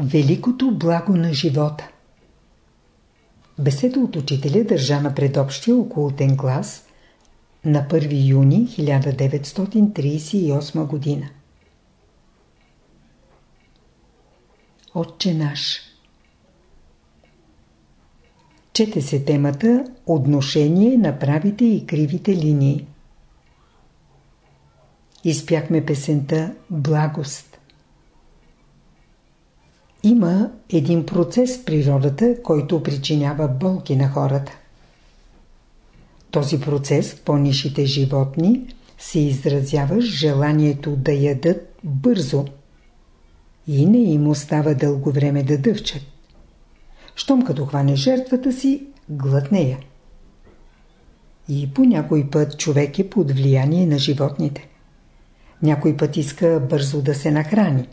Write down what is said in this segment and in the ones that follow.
Великото благо на живота Беседа от учителя държа на предобщия окултен клас на 1 юни 1938 година. Отче наш Чете се темата Отношение на правите и кривите линии. Изпяхме песента Благост. Има един процес в природата, който причинява болки на хората. Този процес в по-нишите животни се изразява с желанието да ядат бързо и не им остава дълго време да дъвчат. Щом като хване жертвата си, глътне я. И по някой път човек е под влияние на животните. Някой път иска бързо да се нахрани.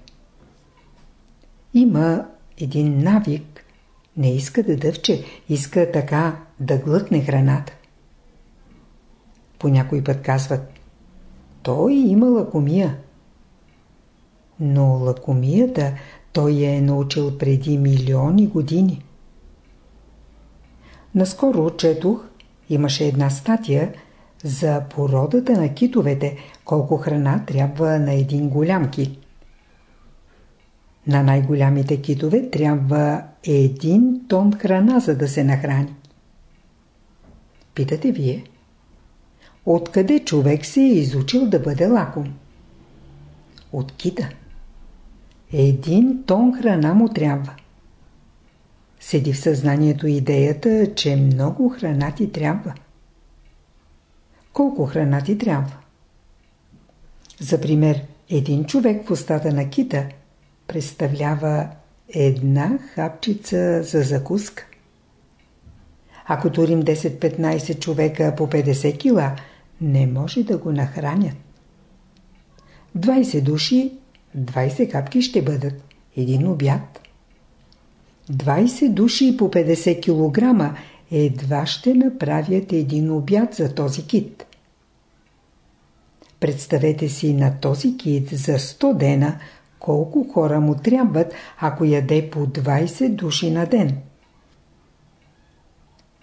Има един навик, не иска да дъвче, иска така да глътне храната. По някой път казват, той има лакомия. Но лакомията той я е научил преди милиони години. Наскоро четох, имаше една статия за породата на китовете, колко храна трябва на един голям кит. На най-голямите китове трябва един тон храна, за да се нахрани. Питате вие, откъде човек се е изучил да бъде лаком? От кита. Един тон храна му трябва. Седи в съзнанието идеята, че много храна ти трябва. Колко храна ти трябва? За пример, един човек в устата на кита представлява една хапчица за закуска. Ако турим 10-15 човека по 50 кила, не може да го нахранят. 20 души, 20 капки ще бъдат. Един обяд. 20 души по 50 кг едва ще направят един обяд за този кит. Представете си на този кит за 100 дена колко хора му трябват, ако яде по 20 души на ден.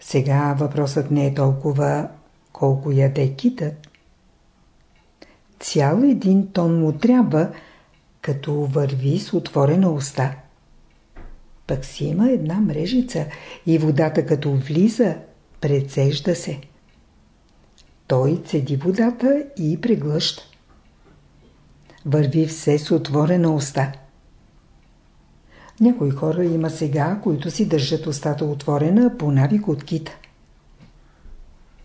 Сега въпросът не е толкова колко яде китът. Цял един тон му трябва, като върви с отворена уста. Пък си има една мрежица и водата като влиза, прецежда се. Той цеди водата и преглъща. Върви все с отворена уста. Някои хора има сега, които си държат устата отворена по навик от кита.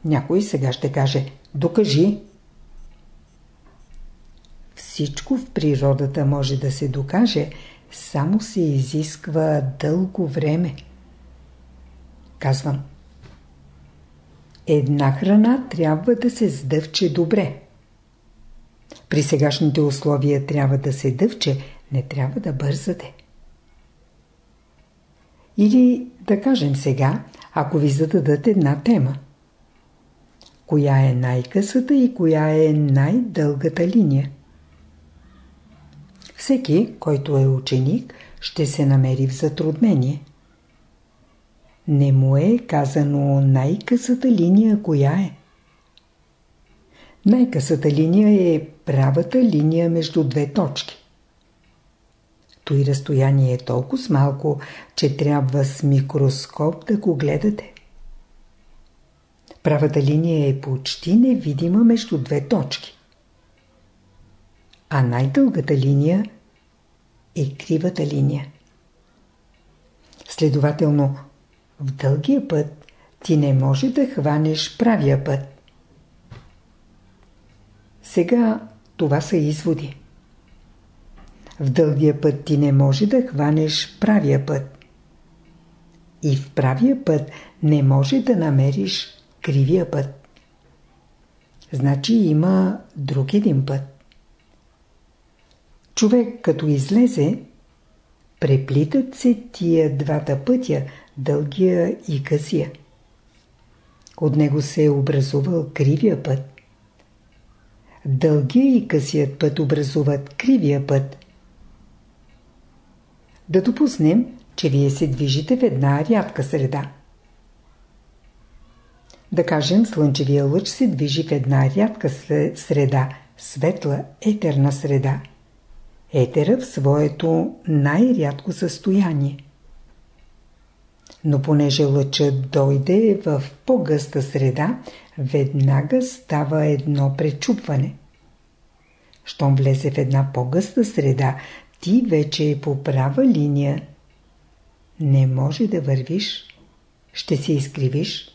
Някой сега ще каже «Докажи». Всичко в природата може да се докаже, само се изисква дълго време. Казвам. Една храна трябва да се сдъвче добре. При сегашните условия трябва да се дъвче, не трябва да бързате. Или да кажем сега, ако ви зададат една тема. Коя е най-късата и коя е най-дългата линия? Всеки, който е ученик, ще се намери в затруднение. Не му е казано най-късата линия коя е. Най-късата линия е правата линия между две точки. Той разстояние е толкова малко, че трябва с микроскоп да го гледате. Правата линия е почти невидима между две точки. А най-дългата линия е кривата линия. Следователно, в дългия път ти не може да хванеш правия път. Сега това са изводи. В дългия път ти не може да хванеш правия път. И в правия път не може да намериш кривия път. Значи има друг един път. Човек като излезе, преплитат се тия двата пътя, дългия и късия. От него се е образувал кривия път. Дългия и късият път образуват кривия път. Да допуснем, че вие се движите в една рядка среда. Да кажем, слънчевия лъч се движи в една рядка среда, светла, етерна среда. Етера в своето най-рядко състояние. Но понеже лъчът дойде в по-гъста среда, веднага става едно пречупване. Щом влезе в една по-гъста среда, ти вече е по права линия. Не може да вървиш. Ще се изкривиш.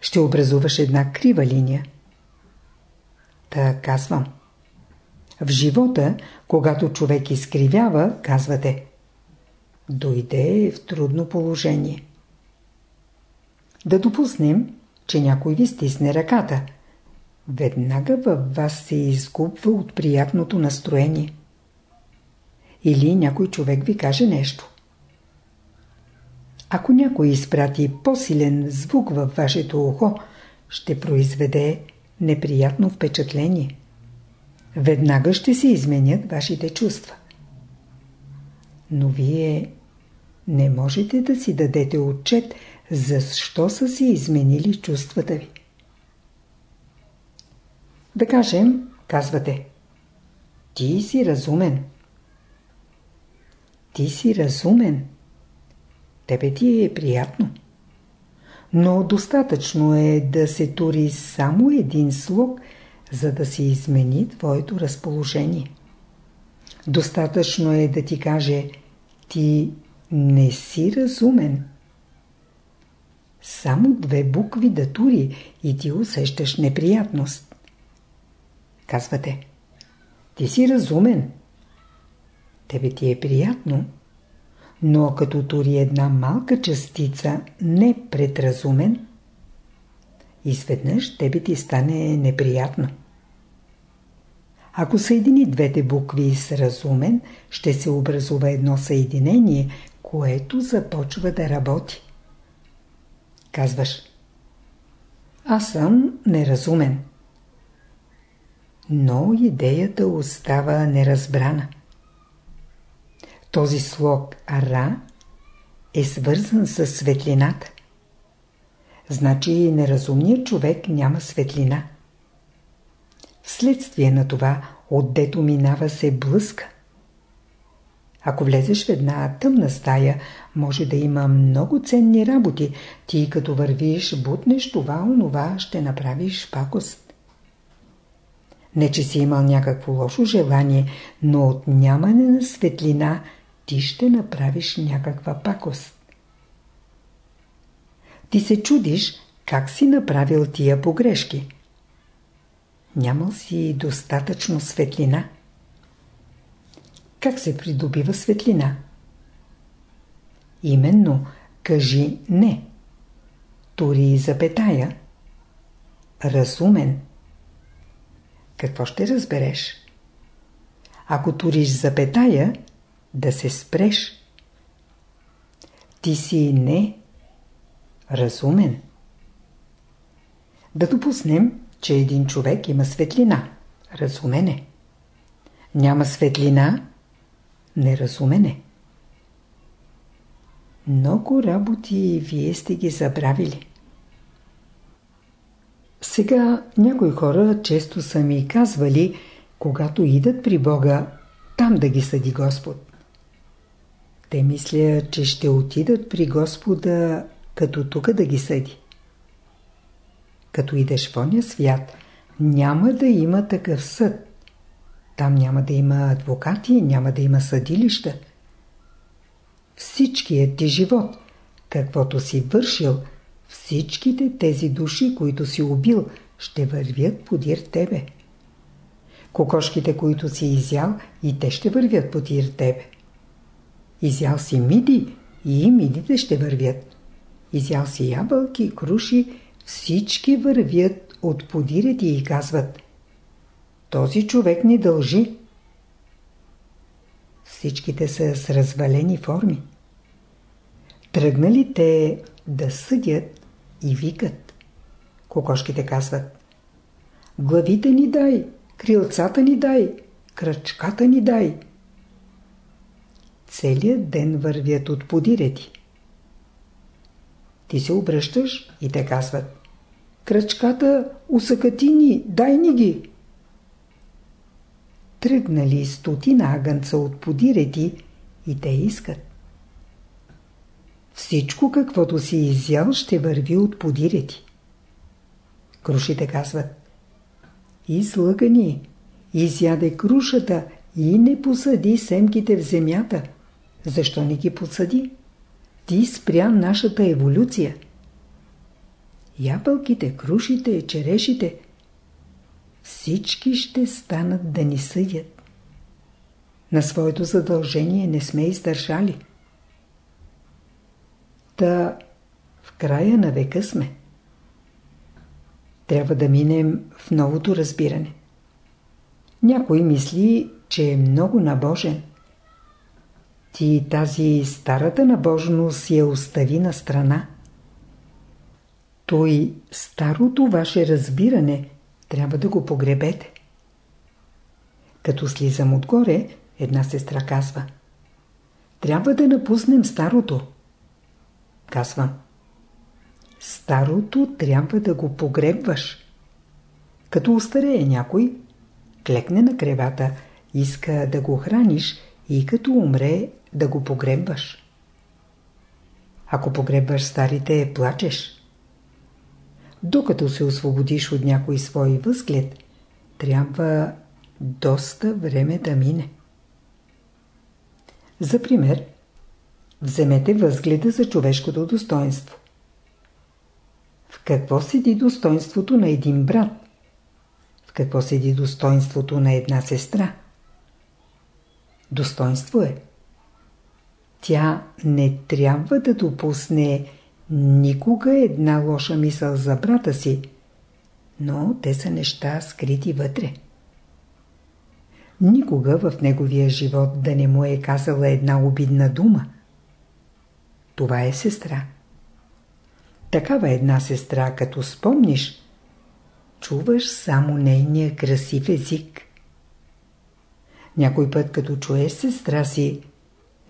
Ще образуваш една крива линия. Та казвам. В живота, когато човек изкривява, казвате Дойде в трудно положение. Да допуснем, че някой ви стисне ръката. Веднага във вас се изгубва от приятното настроение. Или някой човек ви каже нещо. Ако някой изпрати по-силен звук във вашето ухо, ще произведе неприятно впечатление. Веднага ще се изменят вашите чувства. Но вие не можете да си дадете отчет, защо са се изменили чувствата ви. Да кажем, казвате, ти си разумен. Ти си разумен. Тебе ти е приятно. Но достатъчно е да се тури само един слог, за да се измени твоето разположение. Достатъчно е да ти каже ти не си разумен. Само две букви да тури и ти усещаш неприятност. Казвате, ти си разумен. Тебе ти е приятно, но като тури една малка частица не предразумен, изведнъж тебе ти стане неприятно. Ако съедини двете букви с разумен, ще се образува едно съединение, което започва да работи. Казваш, аз съм неразумен. Но идеята остава неразбрана. Този слог Ара е свързан с светлината. Значи неразумният човек няма светлина. Вследствие на това, отдето минава се блъска. Ако влезеш в една тъмна стая, може да има много ценни работи. Ти като вървиш, бутнеш това, онова, ще направиш пакост. Не, че си имал някакво лошо желание, но от нямане на светлина ти ще направиш някаква пакост. Ти се чудиш как си направил тия погрешки. Нямал си достатъчно светлина. Как се придобива светлина? Именно, кажи не. Тури запетая. Разумен. Какво ще разбереш? Ако туриш запетая, да се спреш. Ти си не разумен. Да допуснем, че един човек има светлина. Разумене. Няма светлина. Неразумене. Много работи вие сте ги забравили. Сега някои хора често са ми казвали, когато идат при Бога, там да ги съди Господ. Те мисля, че ще отидат при Господа, като тук да ги съди. Като идеш в оня свят, няма да има такъв съд. Там няма да има адвокати, няма да има съдилища. Всичкият ти живот, каквото си вършил, всичките тези души, които си убил, ще вървят подир тебе. Кокошките, които си изял, и те ще вървят подир тебе. Изял си миди и мидите ще вървят. Изял си ябълки, круши, всички вървят от подирите и казват Този човек ни дължи. Всичките са с развалени форми. Тръгнали те да съдят и викат. Кокошките казват Главите ни дай, крилцата ни дай, кръчката ни дай. целият ден вървят от подирети. Ти се обръщаш и те казват Кръчката усъкатини, дай ни ги! Тръгнали стотина агънца от подирети и те искат. Всичко, каквото си изял, ще върви от подирети. Крушите казват Излъгани, изяде крушата и не посади семките в земята. Защо не ги посади? Ти спря нашата еволюция. Ябълките, крушите, черешите всички ще станат да ни съдят. На своето задължение не сме издържали. Та в края на века сме. Трябва да минем в новото разбиране. Някой мисли, че е много набожен. Ти тази старата набожност я остави на страна. Той старото ваше разбиране трябва да го погребете. Като слизам отгоре, една сестра казва Трябва да напуснем старото. Казвам Старото трябва да го погребваш. Като устарее някой, клекне на кревата, иска да го храниш и като умре да го погребваш. Ако погребваш старите, плачеш. Докато се освободиш от някой свой възглед, трябва доста време да мине. За пример, вземете възгледа за човешкото достоинство. В какво седи достоинството на един брат? В какво седи достоинството на една сестра? Достоинство е. Тя не трябва да допусне никога една лоша мисъл за брата си, но те са неща скрити вътре. Никога в неговия живот да не му е казала една обидна дума. Това е сестра. Такава една сестра, като спомниш, чуваш само нейния красив език. Някой път, като чуеш сестра си,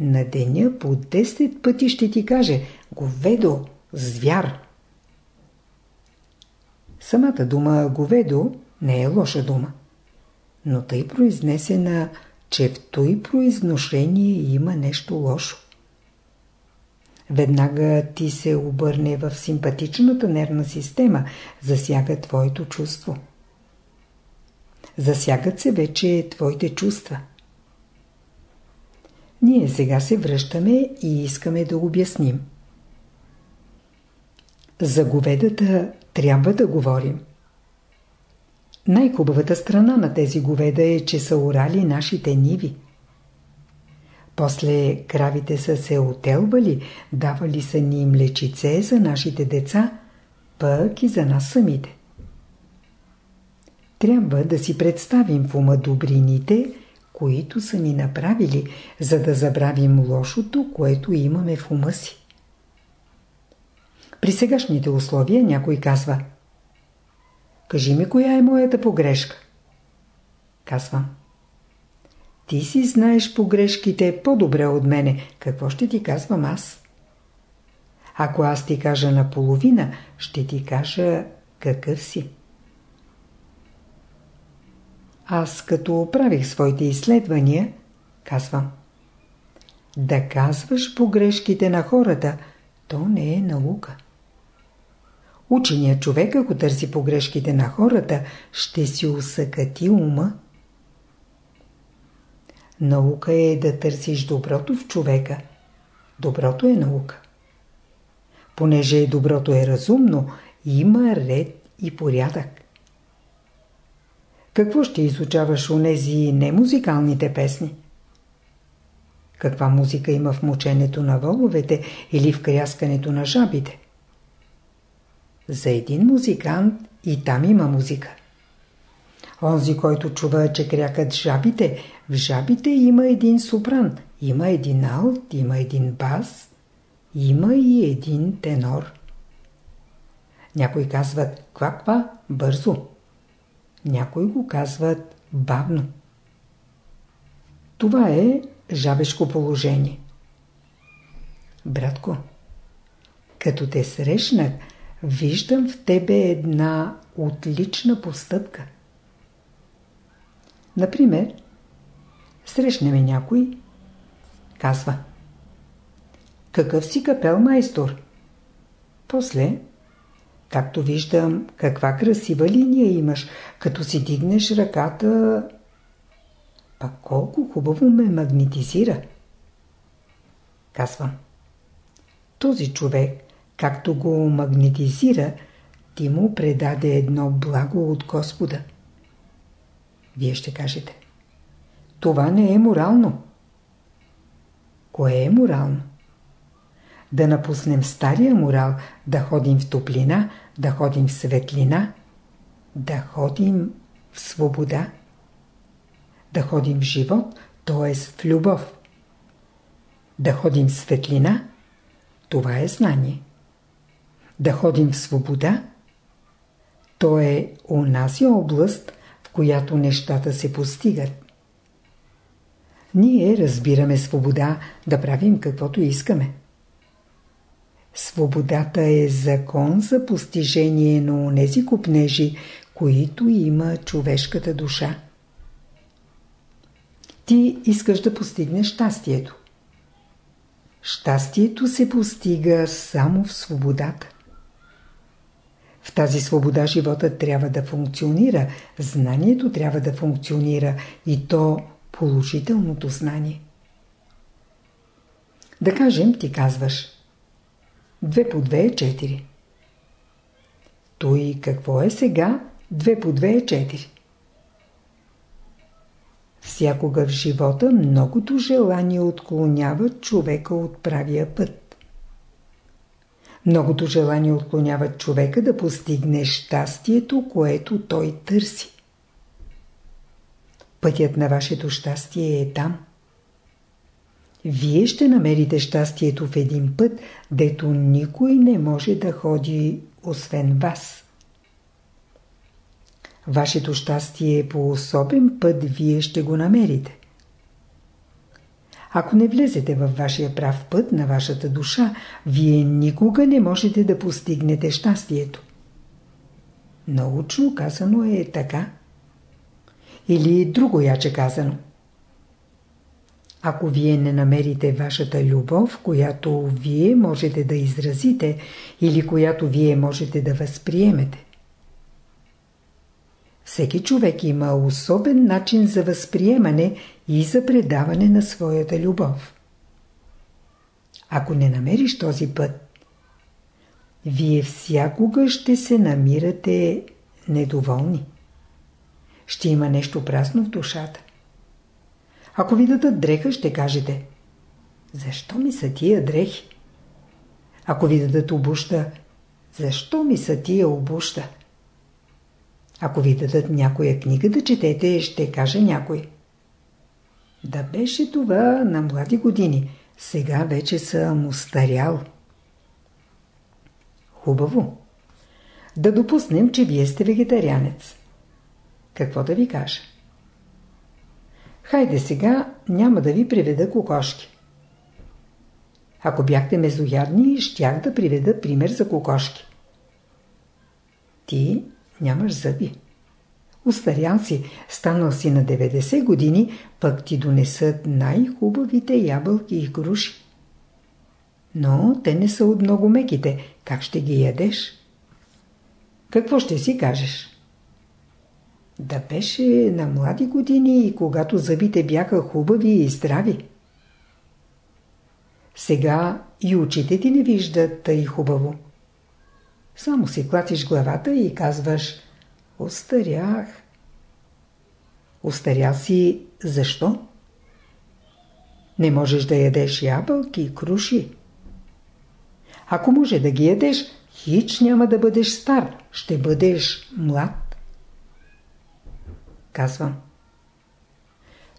на деня по 10 пъти ще ти каже говедо, звяр. Самата дума говедо не е лоша дума, но тъй произнесена, че в той произношение има нещо лошо. Веднага ти се обърне в симпатичната нервна система, засяга твоето чувство. Засягат се вече твоите чувства. Ние сега се връщаме и искаме да обясним. За говедата трябва да говорим. Най-хубавата страна на тези говеда е, че са орали нашите ниви. После кравите са се отелбали, давали са ни млечице за нашите деца, пък и за нас самите. Трябва да си представим в ума добрините, които са ни направили, за да забравим лошото, което имаме в ума си. При сегашните условия някой казва Кажи ми, коя е моята погрешка? Казвам Ти си знаеш погрешките по-добре от мене. Какво ще ти казвам аз? Ако аз ти кажа наполовина, ще ти кажа какъв си. Аз като правих своите изследвания, казвам Да казваш погрешките на хората, то не е наука. Ученият човек, ако търси погрешките на хората, ще си усъкати ума. Наука е да търсиш доброто в човека. Доброто е наука. Понеже доброто е разумно, има ред и порядък. Какво ще изучаваш у нези немузикалните песни? Каква музика има в мученето на воловете или в кряскането на жабите? За един музикант и там има музика. Онзи, който чува, че крякат жабите, в жабите има един сопран, има един алт, има един бас, има и един тенор. Някои казват ква-ква, бързо. Някои го казват бавно. Това е, жабешко положение. Братко, като те срещнах, виждам в тебе една отлична постъпка. Например, срещнеме някой, казва Какъв си капел майстор? После, както виждам, каква красива линия имаш, като си дигнеш ръката, пак колко хубаво ме магнетизира. Казвам. Този човек, както го магнетизира, ти му предаде едно благо от Господа. Вие ще кажете. Това не е морално. Кое е морално? Да напуснем стария морал, да ходим в топлина, да ходим в светлина, да ходим в свобода, да ходим в живот, т.е. в любов. Да ходим в светлина, това е знание. Да ходим в свобода, то е онази област, в която нещата се постигат. Ние разбираме свобода да правим каквото искаме. Свободата е закон за постижение на онези купнежи, които има човешката душа. Ти искаш да постигнеш щастието. Щастието се постига само в свободата. В тази свобода живота трябва да функционира, знанието трябва да функционира и то положителното знание. Да кажем, ти казваш 2 по 2 е 4. Той какво е сега? 2 по 2 е 4. Всякога в живота многото желание отклонява човека от правия път. Многото желание отклонява човека да постигне щастието, което той търси. Пътят на вашето щастие е там. Вие ще намерите щастието в един път, дето никой не може да ходи освен вас. Вашето щастие по особен път вие ще го намерите. Ако не влезете във вашия прав път на вашата душа, вие никога не можете да постигнете щастието. Научно казано е така. Или друго яче казано. Ако вие не намерите вашата любов, която вие можете да изразите или която вие можете да възприемете, всеки човек има особен начин за възприемане и за предаване на своята любов. Ако не намериш този път, вие всякога ще се намирате недоволни. Ще има нещо празно в душата. Ако ви дадат дреха, ще кажете Защо ми са тия дрехи? Ако ви дадат обуща, защо ми са тия обуща? Ако ви дадат някоя книга да четете, ще каже някой. Да беше това на млади години, сега вече съм устарял. Хубаво. Да допуснем, че вие сте вегетарианец. Какво да ви кажа? Хайде сега няма да ви приведа кокошки. Ако бяхте мезоядни, щях да приведа пример за кокошки. Ти нямаш зъби. Устарял си, станал си на 90 години, пък ти донесат най-хубавите ябълки и груши. Но те не са от много меките. Как ще ги ядеш? Какво ще си кажеш? Да беше на млади години когато зъбите бяха хубави и здрави. Сега и очите ти не виждат тъй хубаво. Само си клатиш главата и казваш Остарях. Остарял си защо? Не можеш да ядеш ябълки и круши. Ако може да ги ядеш, хич няма да бъдеш стар, ще бъдеш млад. Казвам.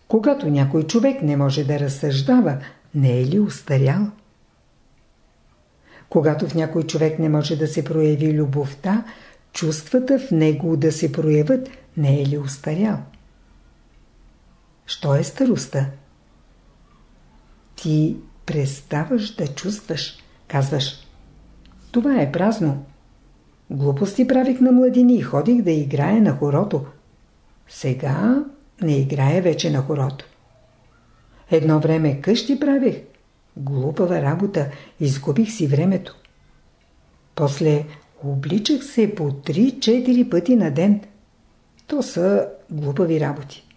Когато някой човек не може да разсъждава, не е ли устарял? Когато в някой човек не може да се прояви любовта, чувствата в него да се проявят, не е ли устарял? Що е старостта? ти преставаш да чувстваш. Казваш, това е празно. Глупости правих на младини и ходих да играя на хорото. Сега не играя вече на хорото. Едно време къщи правих. Глупава работа. Изгубих си времето. После обличах се по 3-4 пъти на ден. То са глупави работи.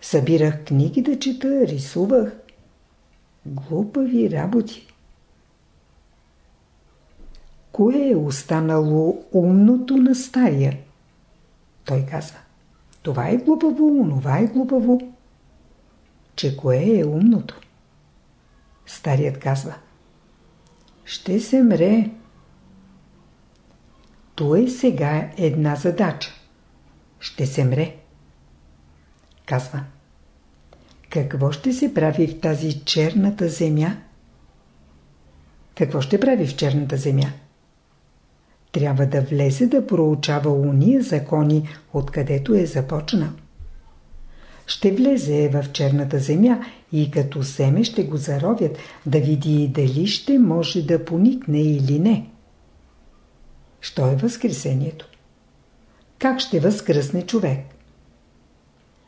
Събирах книги да чета, рисувах. Глупави работи. Кое е останало умното на стария? Той казва. Това е глупаво, онова е глупаво. Че кое е умното? Старият казва. Ще се мре. То е сега една задача. Ще се мре. Казва. Какво ще се прави в тази черната земя? Какво ще прави в черната земя? Трябва да влезе да проучава уния закони, откъдето е започнал. Ще влезе в черната земя и като семе ще го заровят, да види дали ще може да поникне или не. Що е възкресението? Как ще възкръсне човек?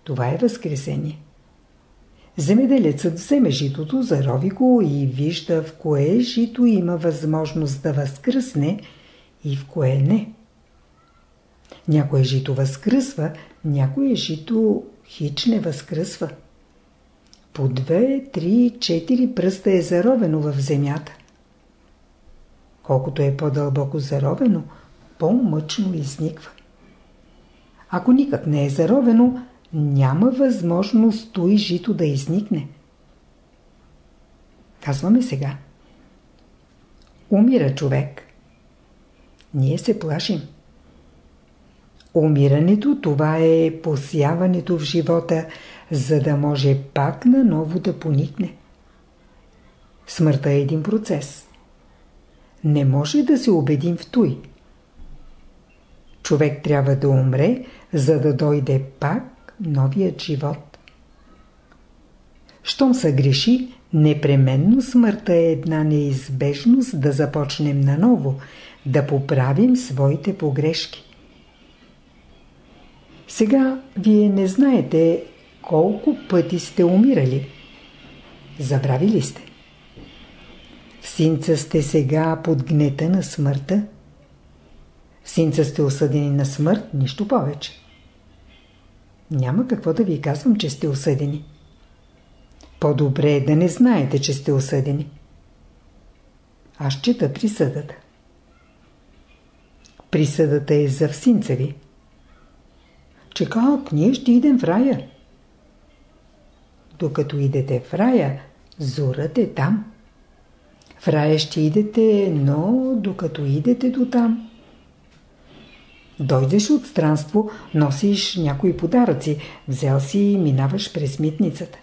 Това е възкресение. Земеделецът вземе житото, зарови го и вижда в кое жито има възможност да възкръсне и в кое не. Някое жито възкръсва, някое жито хич не възкръсва. По две, три, четири пръста е заровено в земята. Колкото е по-дълбоко заровено, по-мъчно изниква. Ако никак не е заровено, няма възможност той жито да изникне. Казваме сега. Умира човек. Ние се плашим. Умирането това е посяването в живота, за да може пак наново да поникне. Смъртта е един процес. Не може да се убедим в той. Човек трябва да умре, за да дойде пак новият живот. Щом се греши, непременно смъртта е една неизбежност да започнем наново, да поправим своите погрешки. Сега вие не знаете колко пъти сте умирали. Забравили сте. В синца сте сега под гнета на смъртта. В синца сте осъдени на смърт, нищо повече. Няма какво да ви казвам, че сте осъдени. По-добре е да не знаете, че сте осъдени. Аз чета присъдата. Присъдата е за всинца ви. Че как ние ще идем в рая? Докато идете в рая, зорът е там. В рая ще идете, но докато идете до там. Дойдеш от странство, носиш някои подаръци, взел си и минаваш през митницата.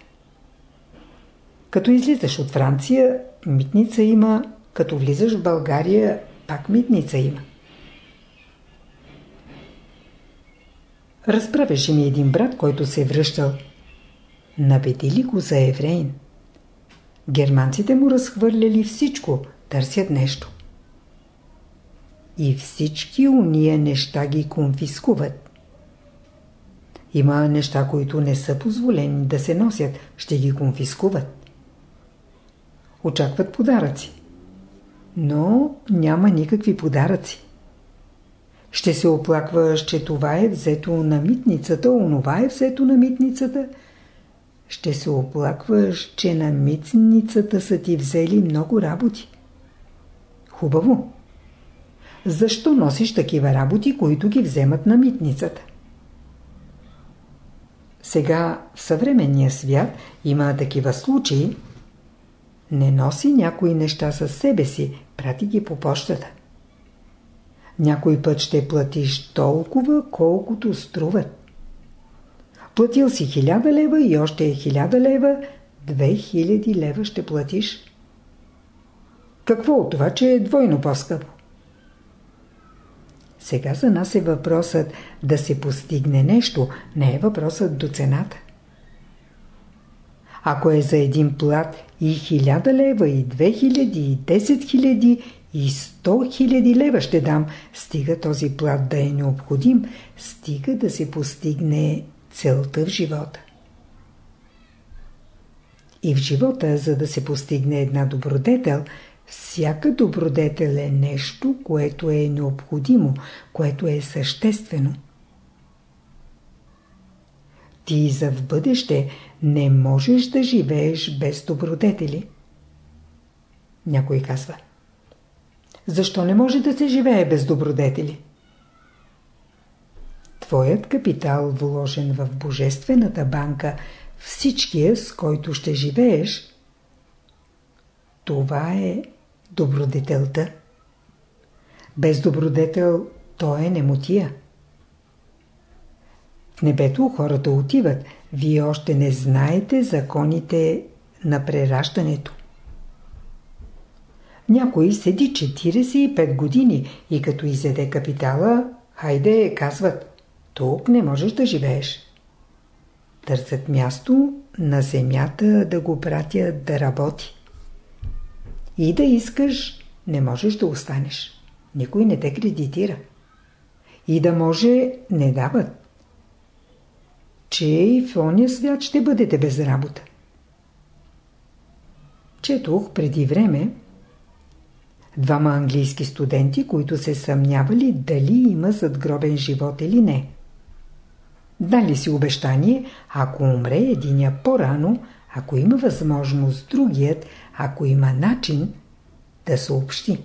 Като излизаш от Франция, митница има, като влизаш в България, пак митница има. Разправяше ми един брат, който се е връщал. Набедили го за евреин. Германците му разхвърляли всичко, търсят нещо. И всички уния неща ги конфискуват. Има неща, които не са позволени да се носят, ще ги конфискуват. Очакват подаръци. Но няма никакви подаръци. Ще се оплакваш, че това е взето на митницата, онова е взето на митницата. Ще се оплакваш, че на митницата са ти взели много работи. Хубаво. Защо носиш такива работи, които ги вземат на митницата? Сега в съвременния свят има такива случаи. Не носи някои неща със себе си, прати ги по почтата. Някой път ще платиш толкова, колкото струват. Платил си 1000 лева и още 1000 лева, 2000 лева ще платиш. Какво от това, че е двойно по-скъпо? Сега за нас е въпросът да се постигне нещо, не е въпросът до цената. Ако е за един плат и хиляда лева, и две хиляди, и десет хиляди, и сто хиляди лева ще дам, стига този плат да е необходим, стига да се постигне целта в живота. И в живота, за да се постигне една добродетел, всяка добродетел е нещо, което е необходимо, което е съществено. Ти за в бъдеще не можеш да живееш без добродетели. Някой казва. Защо не може да се живее без добродетели? Твоят капитал, вложен в Божествената банка, всичкия, с който ще живееш, това е добродетелта. Без добродетел той е немотия. В небето хората отиват, вие още не знаете законите на прераждането. Някой седи 45 години и като изеде капитала, хайде, казват, тук не можеш да живееш. Търсят място на земята да го пратят да работи. И да искаш, не можеш да останеш. Никой не те кредитира. И да може, не дават. Че и в ония свят ще бъдете без работа. Четох преди време двама английски студенти, които се съмнявали дали има задгробен живот или не. Дали си обещание, ако умре единия по-рано, ако има възможност другият, ако има начин, да съобщи.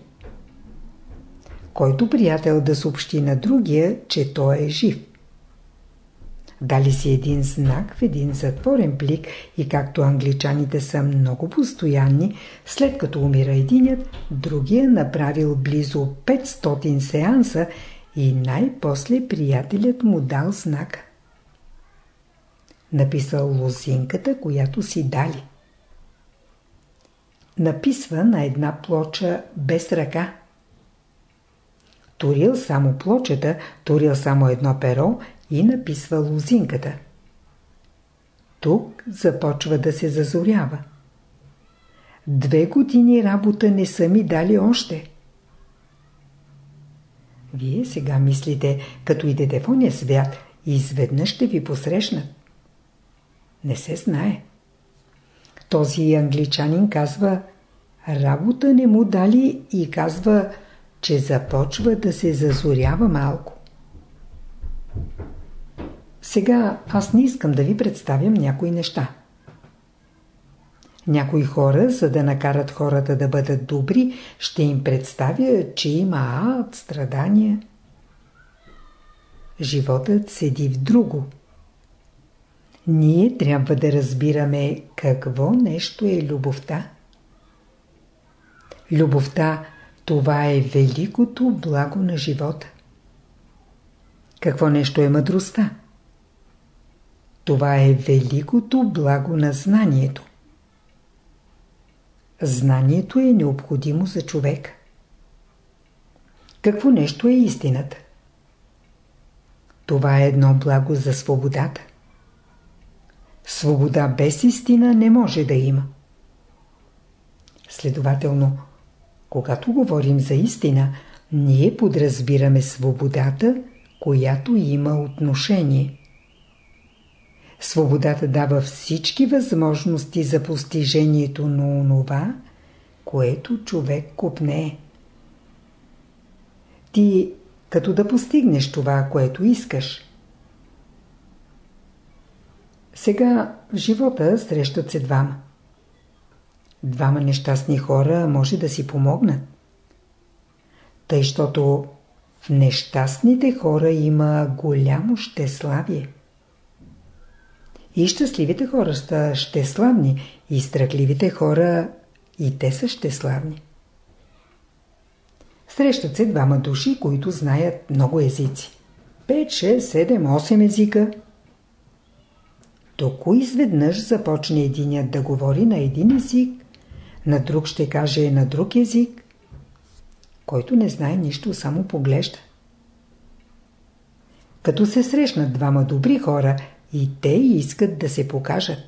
Който приятел да съобщи на другия, че той е жив. Дали си един знак в един затворен плик и както англичаните са много постоянни, след като умира единят, другия направил близо 500 сеанса и най-после приятелят му дал знака написал лозинката, която си дали. Написва на една плоча без ръка. Турил само плочата, турил само едно перо и написва лозинката. Тук започва да се зазорява. Две години работа не са ми дали още. Вие сега мислите, като идете в ония свят, изведнъж ще ви посрещнат. Не се знае. Този англичанин казва работа не му дали и казва, че започва да се зазорява малко. Сега аз не искам да ви представям някои неща. Някои хора, за да накарат хората да бъдат добри, ще им представя, че има ад, страдания. Животът седи в друго – ние трябва да разбираме какво нещо е любовта. Любовта – това е великото благо на живота. Какво нещо е мъдростта? Това е великото благо на знанието. Знанието е необходимо за човек. Какво нещо е истината? Това е едно благо за свободата. Свобода без истина не може да има. Следователно, когато говорим за истина, ние подразбираме свободата, която има отношение. Свободата дава всички възможности за постижението на онова, което човек купне. Ти, като да постигнеш това, което искаш, сега в живота срещат се двама. Двама нещастни хора може да си помогнат. Тъй, щото в нещастните хора има голямо щеславие. И щастливите хора са щеславни, и страхливите хора и те са щеславни. Срещат се двама души, които знаят много езици. 5, 6, 7, 8 езика – Току изведнъж започне единият да говори на един език, на друг ще каже на друг език, който не знае нищо, само поглежда. Като се срещнат двама добри хора и те искат да се покажат.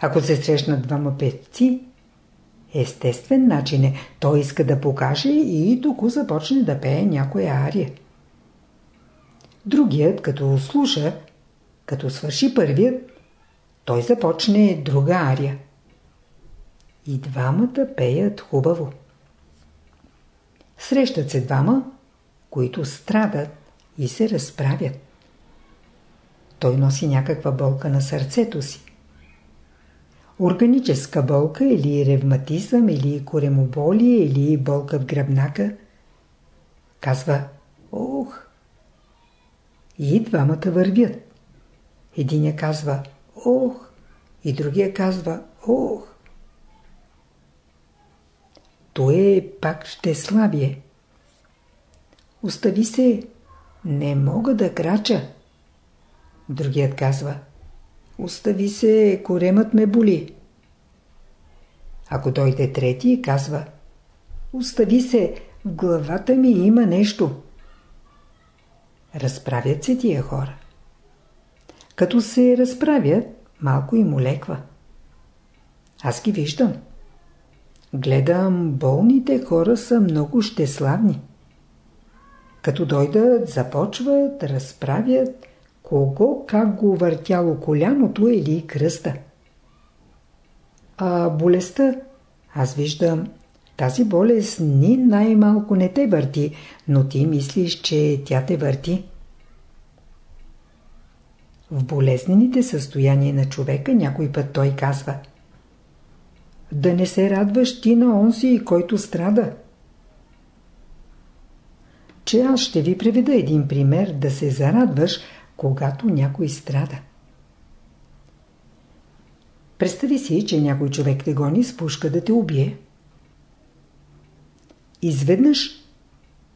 Ако се срещнат двама певци, естествен начин е, той иска да покаже и току започне да пее някоя ария. Другият, като слуша, като свърши първият, той започне друга ария. И двамата пеят хубаво. Срещат се двама, които страдат и се разправят. Той носи някаква болка на сърцето си. Органическа болка или ревматизъм, или коремоболие, или болка в гръбнака. Казва, ох! И двамата вървят. Единя казва, ох! И другия казва, ох! То е пак ще слабие. Остави се, не мога да крача. Другият казва, остави се, коремът ме боли. Ако дойде трети, казва, остави се, в главата ми има нещо. Разправят се тия хора. Като се разправят, малко им олеква. Аз ги виждам. Гледам, болните хора са много щеславни. Като дойдат, започват, разправят, кого как го въртяло коляното или кръста. А болестта, аз виждам, тази болест ни най-малко не те върти, но ти мислиш, че тя те върти. В болезнените състояния на човека някой път той казва Да не се радваш ти на онзи, който страда. Че аз ще ви приведа един пример да се зарадваш, когато някой страда. Представи си, че някой човек те гони с пушка да те убие. Изведнъж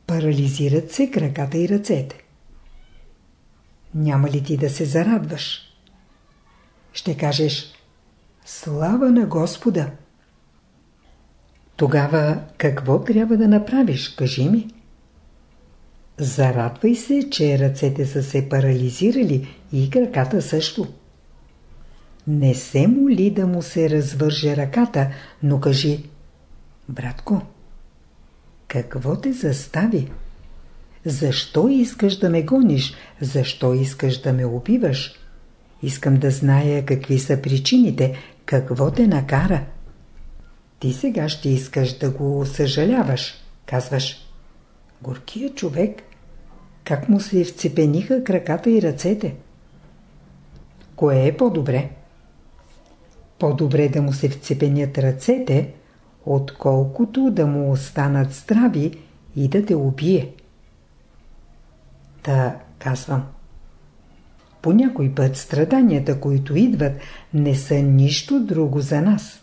парализират се краката и ръцете. Няма ли ти да се зарадваш? Ще кажеш Слава на Господа! Тогава какво трябва да направиш? Кажи ми. Зарадвай се, че ръцете са се парализирали и краката също. Не се моли да му се развърже ръката, но кажи Братко, какво те застави? Защо искаш да ме гониш? Защо искаш да ме убиваш? Искам да зная какви са причините, какво те накара. Ти сега ще искаш да го съжаляваш. Казваш, горкият човек, как му се вцепениха краката и ръцете? Кое е по-добре? По-добре да му се вцепенят ръцете, отколкото да му останат здрави и да те убие. Та казвам. По някой път страданията, които идват, не са нищо друго за нас.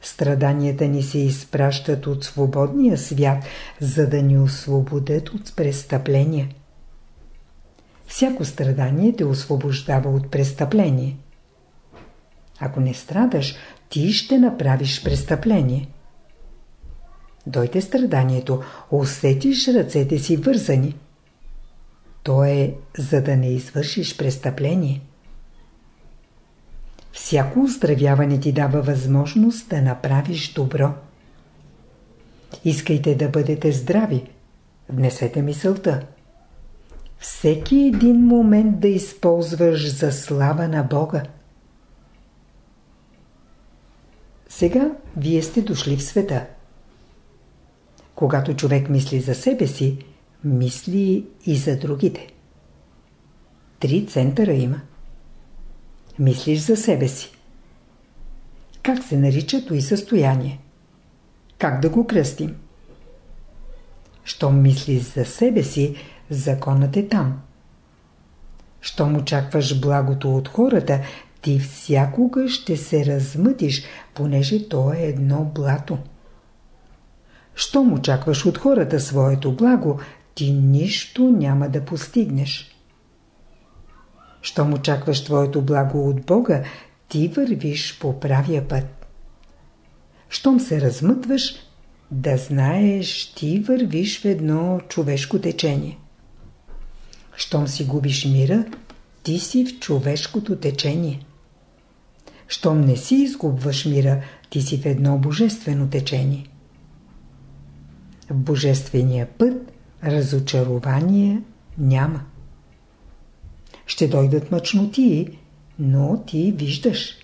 Страданията ни се изпращат от свободния свят, за да ни освободят от престъпления. Всяко страдание те освобождава от престъпление. Ако не страдаш, ти ще направиш престъпление. Дойде страданието, усетиш ръцете си вързани. То е за да не извършиш престъпление. Всяко оздравяване ти дава възможност да направиш добро. Искайте да бъдете здрави. Внесете мисълта. Всеки един момент да използваш за слава на Бога. Сега вие сте дошли в света. Когато човек мисли за себе си, мисли и за другите. Три центъра има. Мислиш за себе си. Как се нарича и състояние? Как да го кръстим? Щом мислиш за себе си, законът е там. Щом очакваш благото от хората, ти всякога ще се размътиш, понеже то е едно блато. Щом очакваш от хората своето благо, ти нищо няма да постигнеш. Щом очакваш твоето благо от Бога, ти вървиш по правия път. Щом се размътваш, да знаеш, ти вървиш в едно човешко течение. Щом си губиш мира, ти си в човешкото течение. Щом не си изгубваш мира, ти си в едно божествено течение. В божествения път разочарование няма. Ще дойдат мъчноти, но ти виждаш.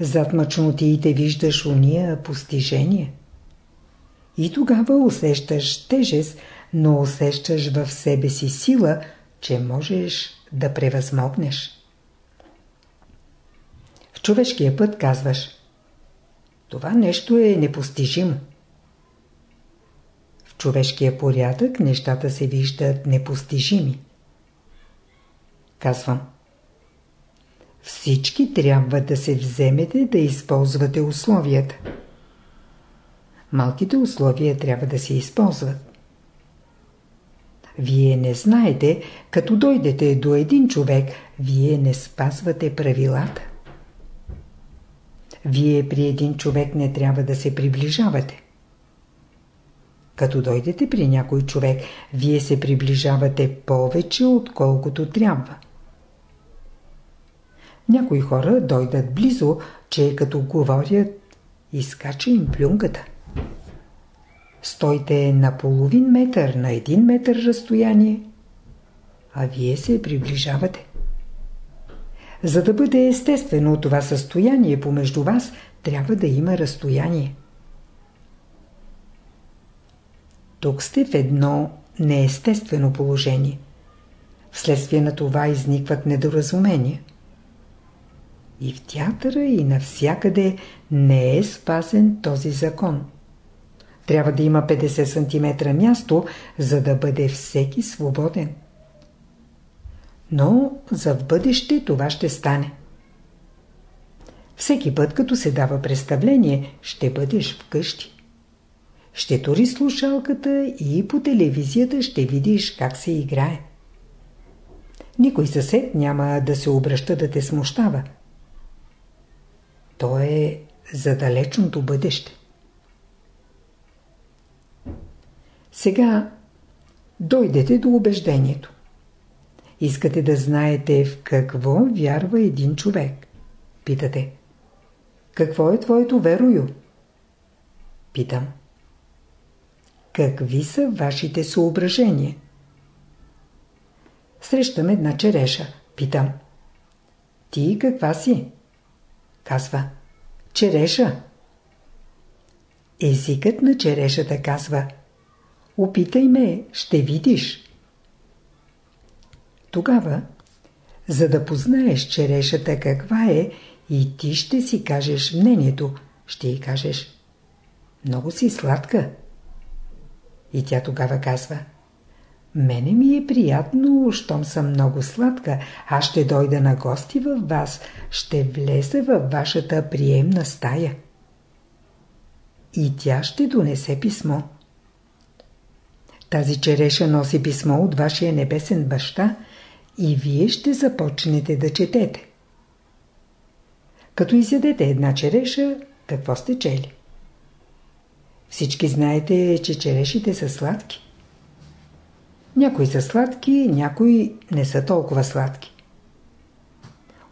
Зад мъчнотиите виждаш уния постижения. И тогава усещаш тежест, но усещаш в себе си сила, че можеш да превъзмогнеш. В човешкия път казваш Това нещо е непостижимо. Човешкия порядък нещата се виждат непостижими. Казвам Всички трябва да се вземете да използвате условията. Малките условия трябва да се използват. Вие не знаете, като дойдете до един човек, вие не спазвате правилата. Вие при един човек не трябва да се приближавате. Като дойдете при някой човек, вие се приближавате повече, отколкото трябва. Някои хора дойдат близо, че като говорят, изкача им плюнката. Стойте на половин метър, на един метър разстояние, а вие се приближавате. За да бъде естествено това състояние помежду вас, трябва да има разстояние. Тук сте в едно неестествено положение. Вследствие на това изникват недоразумения. И в театъра, и навсякъде не е спазен този закон. Трябва да има 50 см място, за да бъде всеки свободен. Но за в бъдеще това ще стане. Всеки път, като се дава представление, ще бъдеш вкъщи. Ще тури слушалката и по телевизията ще видиш как се играе. Никой съсед няма да се обръща да те смущава. То е за далечното бъдеще. Сега дойдете до убеждението. Искате да знаете в какво вярва един човек. Питате. Какво е твоето верою? Питам. Какви са вашите съображения? Срещам една череша. Питам. Ти каква си? Казва. Череша. Езикът на черешата казва. Опитай ме, ще видиш. Тогава, за да познаеш черешата каква е, и ти ще си кажеш мнението, ще й кажеш много си сладка. И тя тогава казва Мене ми е приятно, щом съм много сладка, аз ще дойда на гости в вас, ще влезе във вашата приемна стая. И тя ще донесе писмо. Тази череша носи писмо от вашия небесен баща и вие ще започнете да четете. Като изядете една череша, какво сте чели? Всички знаете, че черешите са сладки. Някои са сладки, някои не са толкова сладки.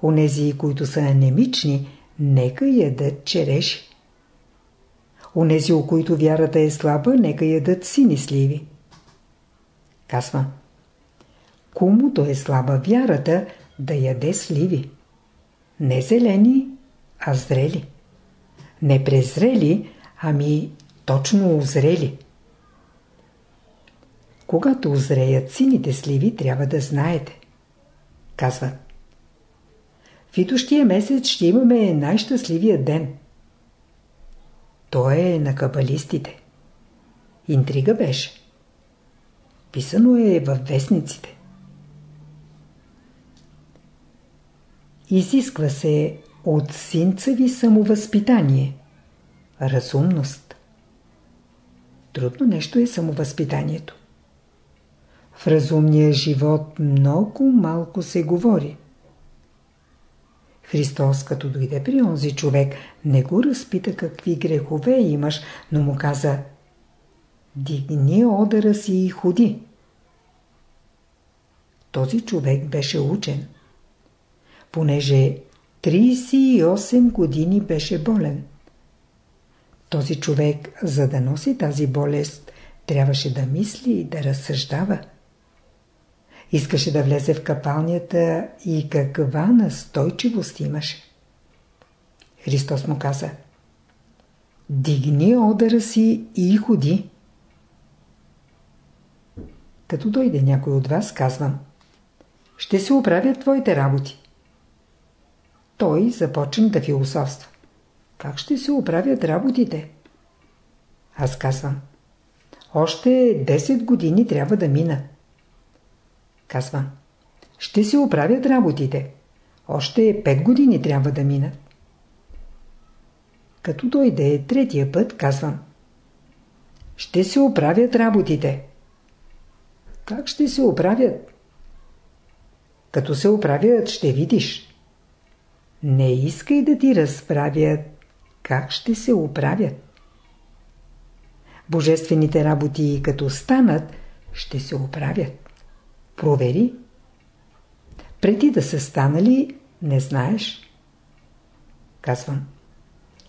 Онези, които са анемични, нека ядат череши. Онези, у които вярата е слаба, нека ядат сини сливи. Казвам. Комуто е слаба вярата, да яде сливи. Не зелени, а зрели. Не презрели, ами точно озрели. Когато озреят сините сливи, трябва да знаете. Казват. В идущия месец ще имаме най-щастливия ден. Той е на кабалистите. Интрига беше. Писано е във вестниците. Изисква се от синца ви самовъзпитание, разумност. Трудно нещо е самовъзпитанието. В разумния живот много малко се говори. Христос, като дойде при онзи човек, не го разпита какви грехове имаш, но му каза Дигни одъра си и ходи. Този човек беше учен. Понеже 38 години беше болен. Този човек, за да носи тази болест, трябваше да мисли и да разсъждава. Искаше да влезе в капалнята и каква настойчивост имаше. Христос му каза Дигни одъра си и ходи. Като дойде някой от вас, казвам Ще се оправят твоите работи. Той започна да философства. Как ще се оправят работите? Аз казвам Още 10 години трябва да мина. Казвам Ще се оправят работите. Още 5 години трябва да минат. Като дойде третия път, казвам. Ще се оправят работите. Как ще се оправят? Като се оправят, ще видиш. Не искай да ти разправят как ще се оправят. Божествените работи, като станат, ще се оправят. Провери. Преди да са станали, не знаеш. Казвам.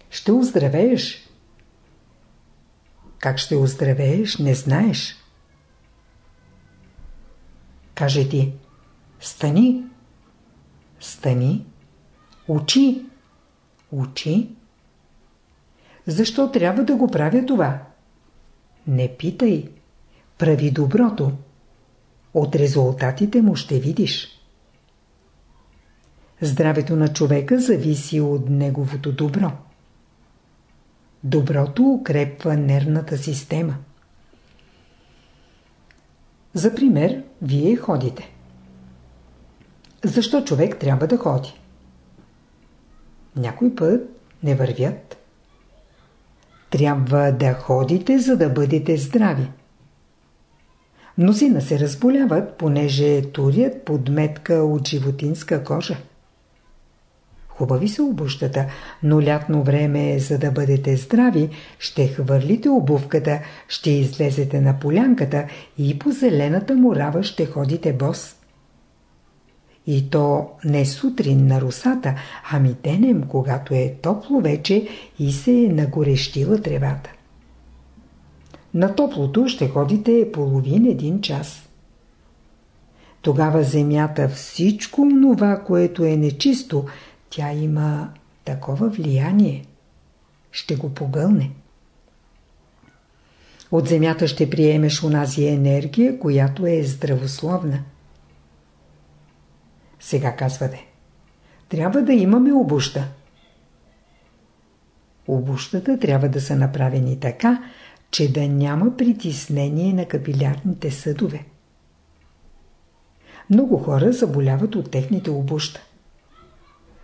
Ще оздравееш. Как ще оздравееш, не знаеш. Каже ти, стани, стани, учи, учи. Защо трябва да го правя това? Не питай, прави доброто. От резултатите му ще видиш. Здравето на човека зависи от неговото добро. Доброто укрепва нервната система. За пример, вие ходите. Защо човек трябва да ходи? Някой път не вървят. Трябва да ходите, за да бъдете здрави. Мнозина се разболяват, понеже турят подметка от животинска кожа. Хубави са обущата, но лятно време, е, за да бъдете здрави, ще хвърлите обувката, ще излезете на полянката и по зелената мурава ще ходите бос. И то не сутрин на русата, ами денем, когато е топло вече и се е нагорещила тревата. На топлото ще ходите половин един час. Тогава земята всичко това, което е нечисто, тя има такова влияние. Ще го погълне. От земята ще приемеш унази енергия, която е здравословна. Сега казвате. Трябва да имаме обуща. Обущата трябва да са направени така, че да няма притеснение на капилярните съдове. Много хора заболяват от техните обуща.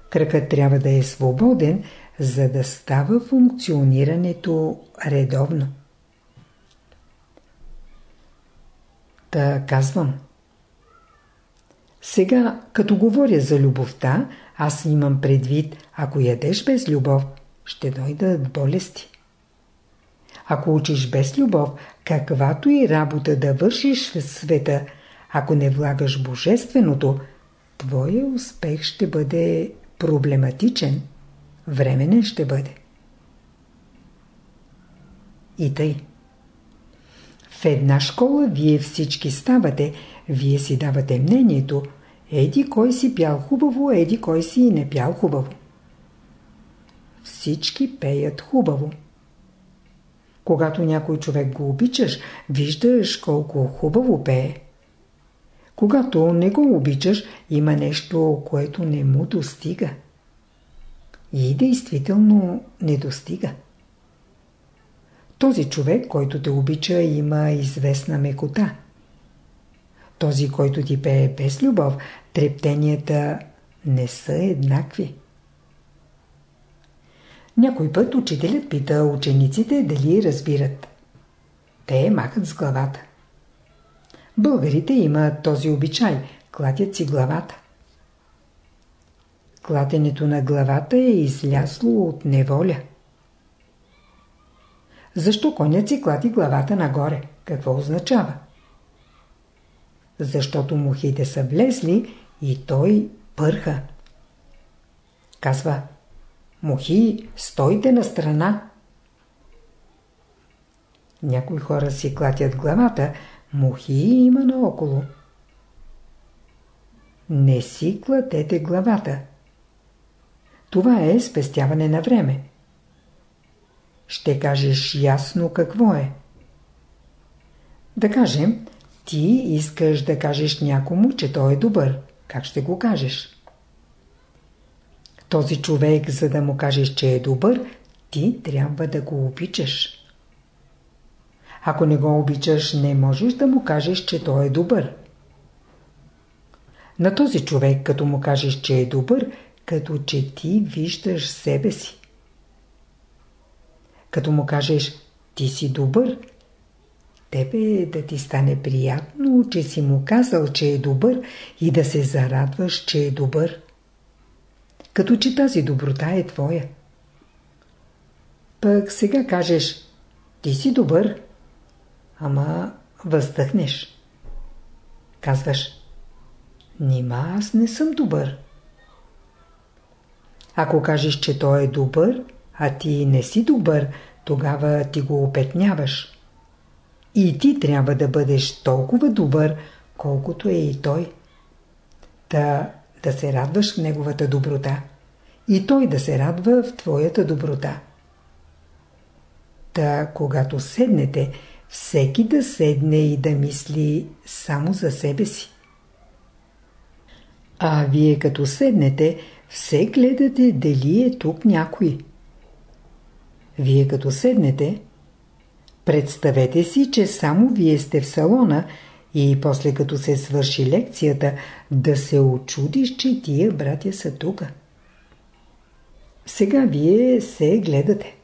Кръкът трябва да е свободен, за да става функционирането редовно. Та казвам. Сега, като говоря за любовта, аз имам предвид, ако ядеш без любов, ще дойдат болести. Ако учиш без любов, каквато и работа да вършиш в света, ако не влагаш божественото, твоя успех ще бъде проблематичен, временен ще бъде. И тъй. В една школа вие всички ставате, вие си давате мнението, еди кой си пял хубаво, еди кой си не пял хубаво. Всички пеят хубаво. Когато някой човек го обичаш, виждаш колко хубаво пее. Когато не го обичаш, има нещо, което не му достига. И действително не достига. Този човек, който те обича, има известна мекота. Този, който ти пее без любов, трептенията не са еднакви. Някой път учителят пита учениците дали разбират. Те махат с главата. Българите имат този обичай – клатят си главата. Клатенето на главата е излясло от неволя. Защо конят си клати главата нагоре? Какво означава? Защото мухите са влезли и той пърха. Казва, мухи, стойте на страна. Някои хора си клатят главата, мухи има наоколо. Не си клатете главата. Това е спестяване на време. Ще кажеш ясно какво е. Да кажем, ти искаш да кажеш някому, че той е добър. Как ще го кажеш? Този човек, за да му кажеш, че е добър, ти трябва да го обичаш. Ако не го обичаш, не можеш да му кажеш, че той е добър. На този човек, като му кажеш, че е добър, като че ти виждаш себе си. Като му кажеш, ти си добър, тебе да ти стане приятно, че си му казал, че е добър и да се зарадваш, че е добър. Като че тази доброта е твоя. Пък сега кажеш, ти си добър, ама въздъхнеш. Казваш, нима аз не съм добър. Ако кажеш, че той е добър, а ти не си добър, тогава ти го опетняваш. И ти трябва да бъдеш толкова добър, колкото е и той. Та да се радваш в неговата доброта. И той да се радва в твоята доброта. Та, когато седнете, всеки да седне и да мисли само за себе си. А вие като седнете, все гледате дали е тук някой. Вие като седнете, представете си, че само вие сте в салона и после като се свърши лекцията, да се очудиш, че тия братя са тук. Сега вие се гледате.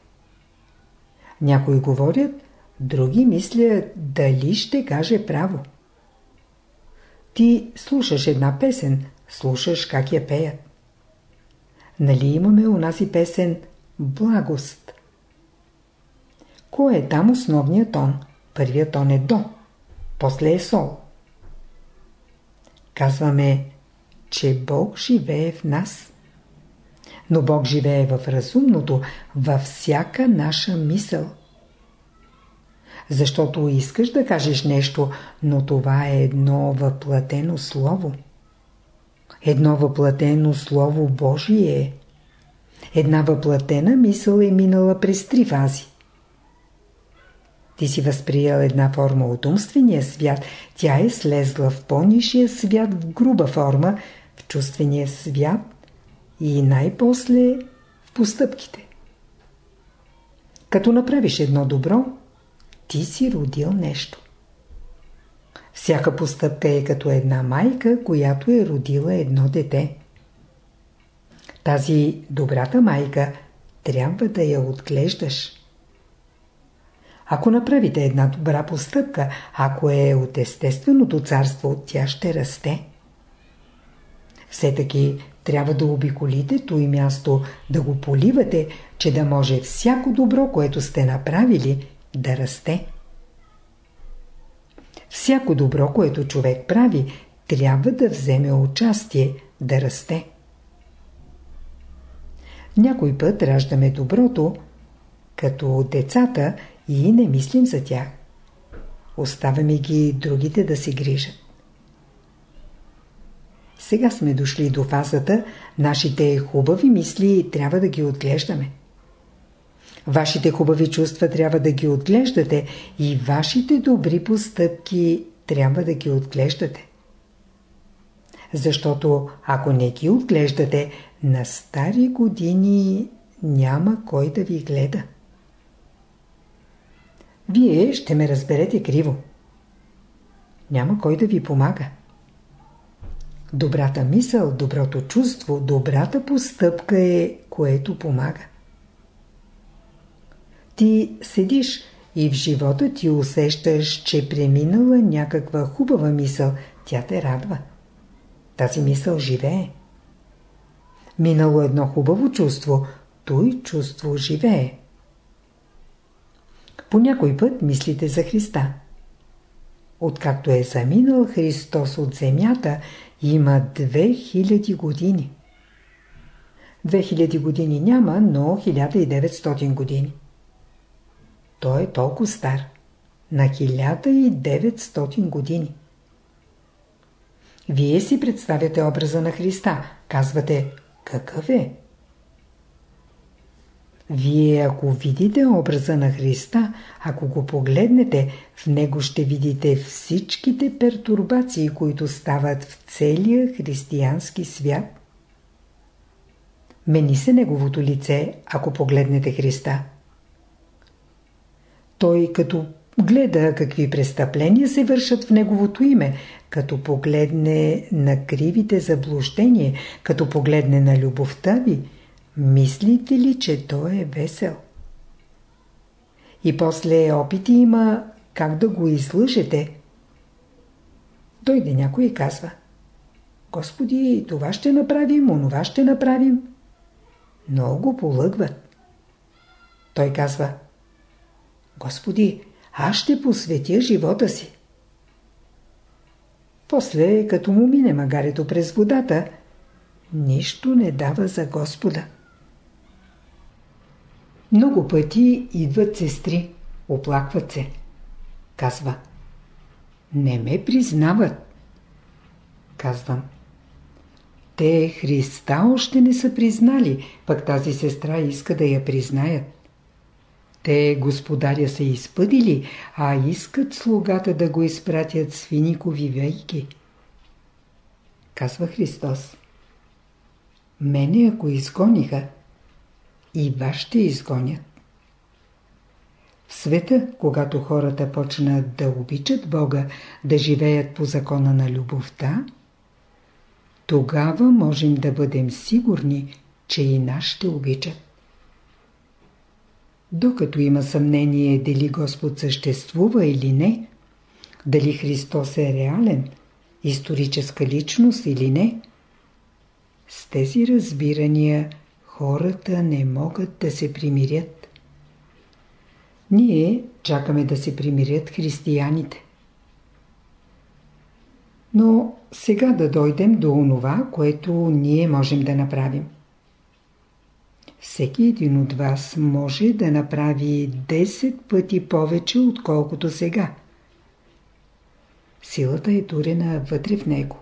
Някои говорят, други мислят дали ще каже право. Ти слушаш една песен, слушаш как я пеят. Нали имаме унази песен «Благост»? Кой е там основният тон? Първият тон е до, после е сол. Казваме, че Бог живее в нас. Но Бог живее в разумното, във всяка наша мисъл. Защото искаш да кажеш нещо, но това е едно въплатено слово. Едно въплатено слово Божие. Една въплатена мисъл е минала през три фази. Ти си възприел една форма от умствения свят, тя е слезла в по-нишия свят в груба форма, в чувствения свят и най-после в постъпките. Като направиш едно добро, ти си родил нещо. Всяка постъпка е като една майка, която е родила едно дете. Тази добрата майка трябва да я отглеждаш. Ако направите една добра постъпка, ако е от естественото царство, тя ще расте. Все таки трябва да обиколите той място, да го поливате, че да може всяко добро, което сте направили, да расте. Всяко добро, което човек прави, трябва да вземе участие, да расте. Някой път раждаме доброто, като децата и не мислим за тях. Оставяме ги другите да се грижат. Сега сме дошли до фазата, нашите хубави мисли трябва да ги отглеждаме. Вашите хубави чувства трябва да ги отглеждате и вашите добри постъпки трябва да ги отглеждате. Защото ако не ги отглеждате, на стари години няма кой да ви гледа. Вие ще ме разберете криво. Няма кой да ви помага. Добрата мисъл, доброто чувство, добрата постъпка е, което помага. Ти седиш и в живота ти усещаш, че преминала някаква хубава мисъл, тя те радва. Тази мисъл живее. Минало едно хубаво чувство, той чувство живее. По някой път мислите за Христа. Откакто е заминал Христос от земята, има 2000 години. 2000 години няма, но 1900 години. Той е толкова стар. На 1900 години. Вие си представяте образа на Христа. Казвате, какъв е? Вие ако видите образа на Христа, ако го погледнете, в него ще видите всичките пертурбации, които стават в целия християнски свят. Мени се неговото лице, ако погледнете Христа. Той като гледа какви престъпления се вършат в неговото име, като погледне на кривите заблуждение, като погледне на любовта ви, мислите ли, че той е весел? И после опити има как да го излъжете. Дойде някой и казва Господи, това ще направим, онова ще направим. Много полъгват. Той казва Господи, аз ще посветя живота си. После, като му мине магарето през водата, нищо не дава за Господа. Много пъти идват сестри, оплакват се. Казва, не ме признават. Казвам, те Христа още не са признали, пък тази сестра иска да я признаят. Те господаря са изпъдили, а искат слугата да го изпратят с финикови вейки. Казва Христос. Мене ако изгониха, и вас ще изгонят. В света, когато хората почнат да обичат Бога, да живеят по закона на любовта, тогава можем да бъдем сигурни, че и нас ще обичат. Докато има съмнение дали Господ съществува или не, дали Христос е реален, историческа личност или не, с тези разбирания хората не могат да се примирят. Ние чакаме да се примирят християните. Но сега да дойдем до онова, което ние можем да направим. Всеки един от вас може да направи 10 пъти повече, отколкото сега. Силата е турена вътре в него.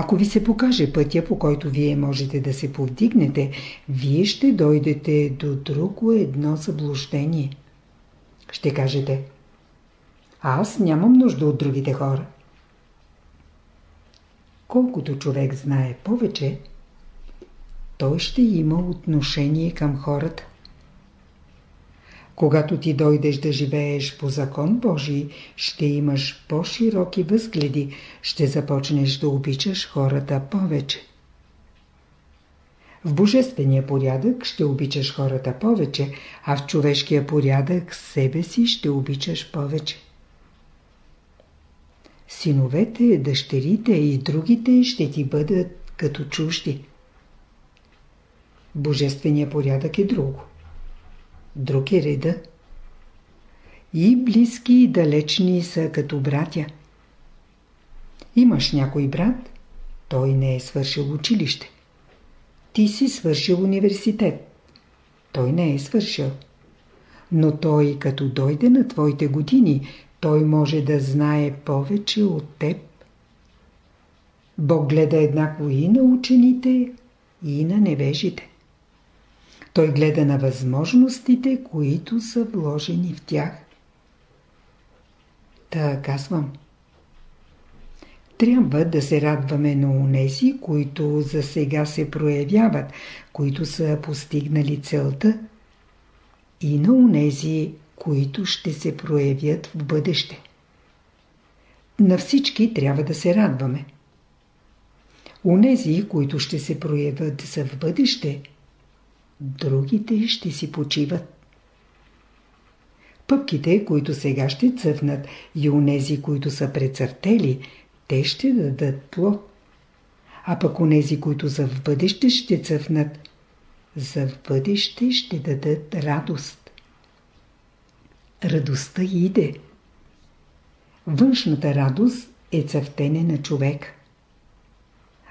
Ако ви се покаже пътя, по който вие можете да се повдигнете, вие ще дойдете до друго едно заблуждение. Ще кажете, аз нямам нужда от другите хора. Колкото човек знае повече, той ще има отношение към хората. Когато ти дойдеш да живееш по закон Божий, ще имаш по-широки възгледи, ще започнеш да обичаш хората повече. В божествения порядък ще обичаш хората повече, а в човешкия порядък себе си ще обичаш повече. Синовете, дъщерите и другите ще ти бъдат като чужди. Божествения порядък е друго. Друг е реда. И близки и далечни са като братя. Имаш някой брат, той не е свършил училище. Ти си свършил университет. Той не е свършил. Но той, като дойде на твоите години, той може да знае повече от теб. Бог гледа еднакво и на учените, и на невежите. Той гледа на възможностите, които са вложени в тях. Та казвам. Трябва да се радваме на унези, които за сега се проявяват, които са постигнали целта и на унези, които ще се проявят в бъдеще. На всички трябва да се радваме. Унези, които ще се проявят за в бъдеще – другите ще си почиват. Пъпките, които сега ще цъфнат и онези, които са прецъртели, те ще дадат плод. А пък онези, които за в бъдеще ще цъфнат, за в бъдеще ще дадат радост. Радостта иде. Външната радост е цъфтене на човек.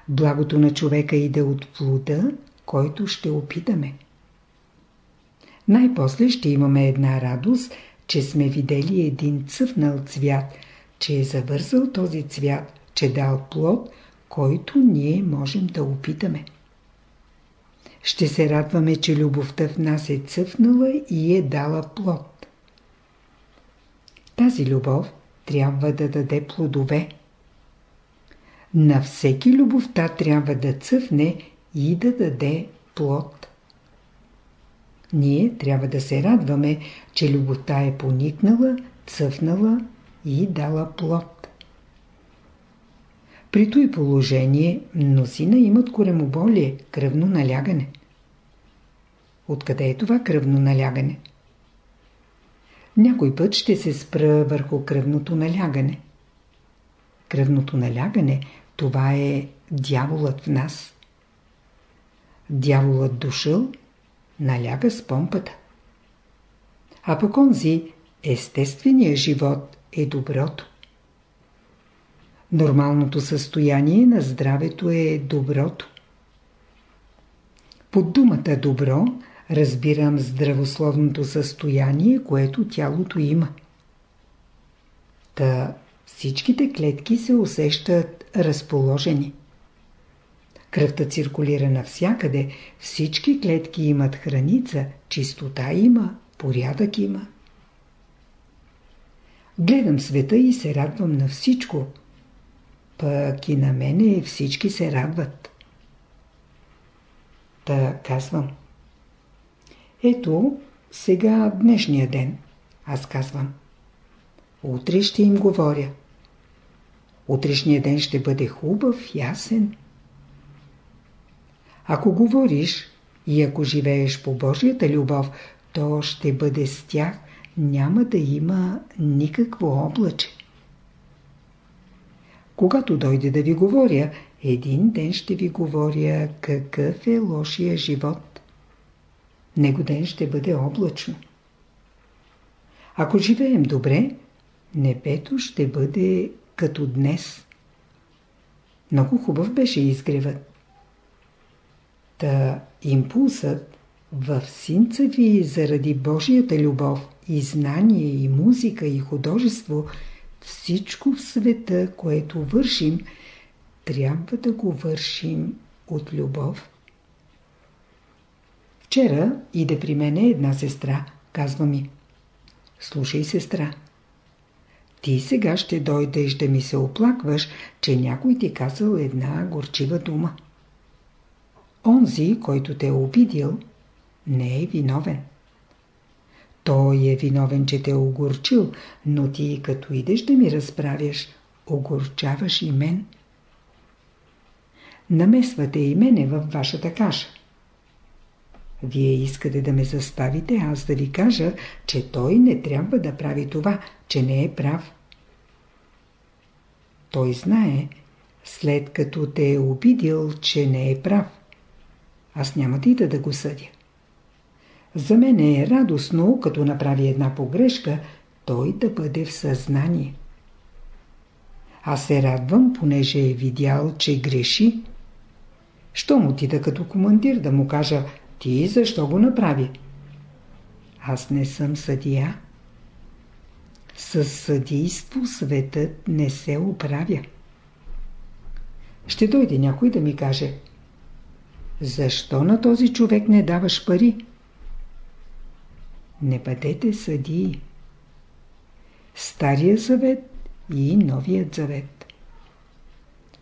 Благото на човека иде от плода, който ще опитаме. Най-после ще имаме една радост, че сме видели един цъфнал цвят, че е завързал този цвят, че дал плод, който ние можем да опитаме. Ще се радваме, че любовта в нас е цъфнала и е дала плод. Тази любов трябва да даде плодове. На всеки любовта трябва да цъфне и да даде плод. Ние трябва да се радваме, че любовта е поникнала, цъфнала и дала плод. При той положение мнозина имат коремоболие, кръвно налягане. Откъде е това кръвно налягане? Някой път ще се спра върху кръвното налягане. Кръвното налягане – това е дяволът в нас. Дяволът дошъл, наляга с помпата. А пък онзи, естественият живот е доброто. Нормалното състояние на здравето е доброто. Под думата добро разбирам здравословното състояние, което тялото има. Та всичките клетки се усещат разположени. Кръвта циркулира навсякъде, всички клетки имат храница, чистота има, порядък има. Гледам света и се радвам на всичко. Пък и на мене всички се радват. Та казвам. Ето, сега днешния ден. Аз казвам. Утре ще им говоря. Утрешния ден ще бъде хубав, ясен. Ако говориш и ако живееш по Божията любов, то ще бъде с тях, няма да има никакво облаче. Когато дойде да ви говоря, един ден ще ви говоря какъв е лошия живот. Него ден ще бъде облачно. Ако живеем добре, небето ще бъде като днес. Много хубав беше изгревът. Та импулсът в синца ви заради Божията любов и знание, и музика, и художество, всичко в света, което вършим, трябва да го вършим от любов. Вчера иде при мене една сестра, казва ми. Слушай, сестра, ти сега ще дойдеш да ми се оплакваш, че някой ти казал една горчива дума онзи, който те е обидил, не е виновен. Той е виновен, че те е огорчил, но ти като идеш да ми разправяш, огорчаваш и мен. Намесвате и мене във вашата каша. Вие искате да ме заставите, аз да ви кажа, че той не трябва да прави това, че не е прав. Той знае, след като те е обидил, че не е прав аз няма да ида да го съдя. За мен е радостно, като направи една погрешка, той да бъде в съзнание. Аз се радвам, понеже е видял, че греши. Що му отида като командир да му кажа, ти защо го направи? Аз не съм съдия. С съдийство светът не се оправя. Ще дойде някой да ми каже, защо на този човек не даваш пари? Не бъдете съдии. Стария завет и новият завет.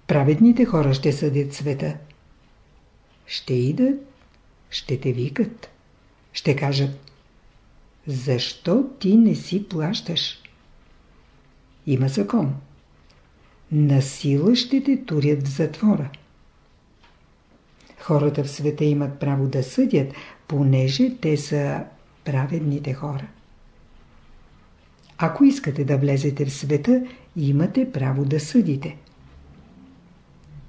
Праведните хора ще съдят света. Ще идат, ще те викат. Ще кажат Защо ти не си плащаш? Има закон. Насила ще те турят в затвора. Хората в света имат право да съдят, понеже те са праведните хора. Ако искате да влезете в света, имате право да съдите.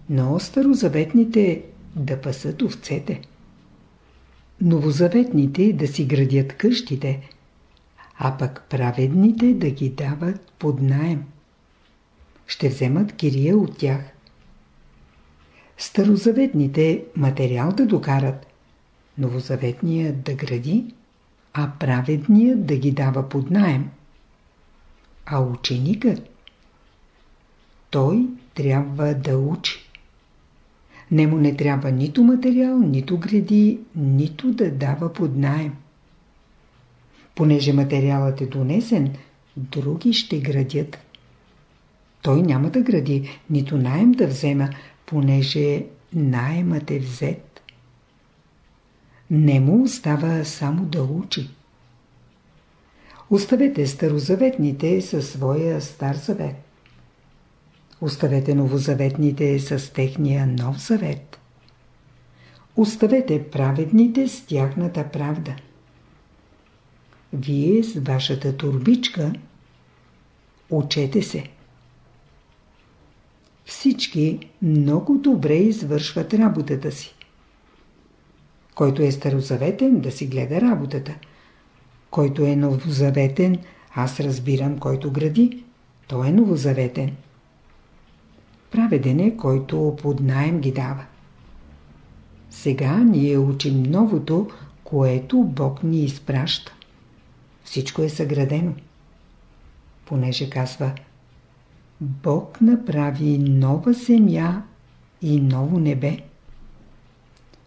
Но старозаветните да пасат овцете. Новозаветните да си градят къщите, а пък праведните да ги дават под наем. Ще вземат кирия от тях. Старозаветните материал да докарат, новозаветният да гради, а праведният да ги дава под найем. А ученикът, той трябва да учи. Нему не трябва нито материал, нито гради, нито да дава под найем. Понеже материалът е донесен, други ще градят. Той няма да гради, нито найем да взема, понеже найемът е взет. Не му остава само да учи. Оставете старозаветните със своя стар завет. Оставете новозаветните с техния нов завет. Оставете праведните с тяхната правда. Вие с вашата турбичка учете се. Всички много добре извършват работата си. Който е старозаветен, да си гледа работата. Който е новозаветен, аз разбирам, който гради, той е новозаветен. Праведен е, който под найем ги дава. Сега ние учим новото, което Бог ни изпраща. Всичко е съградено. Понеже казва Бог направи нова земя и ново небе.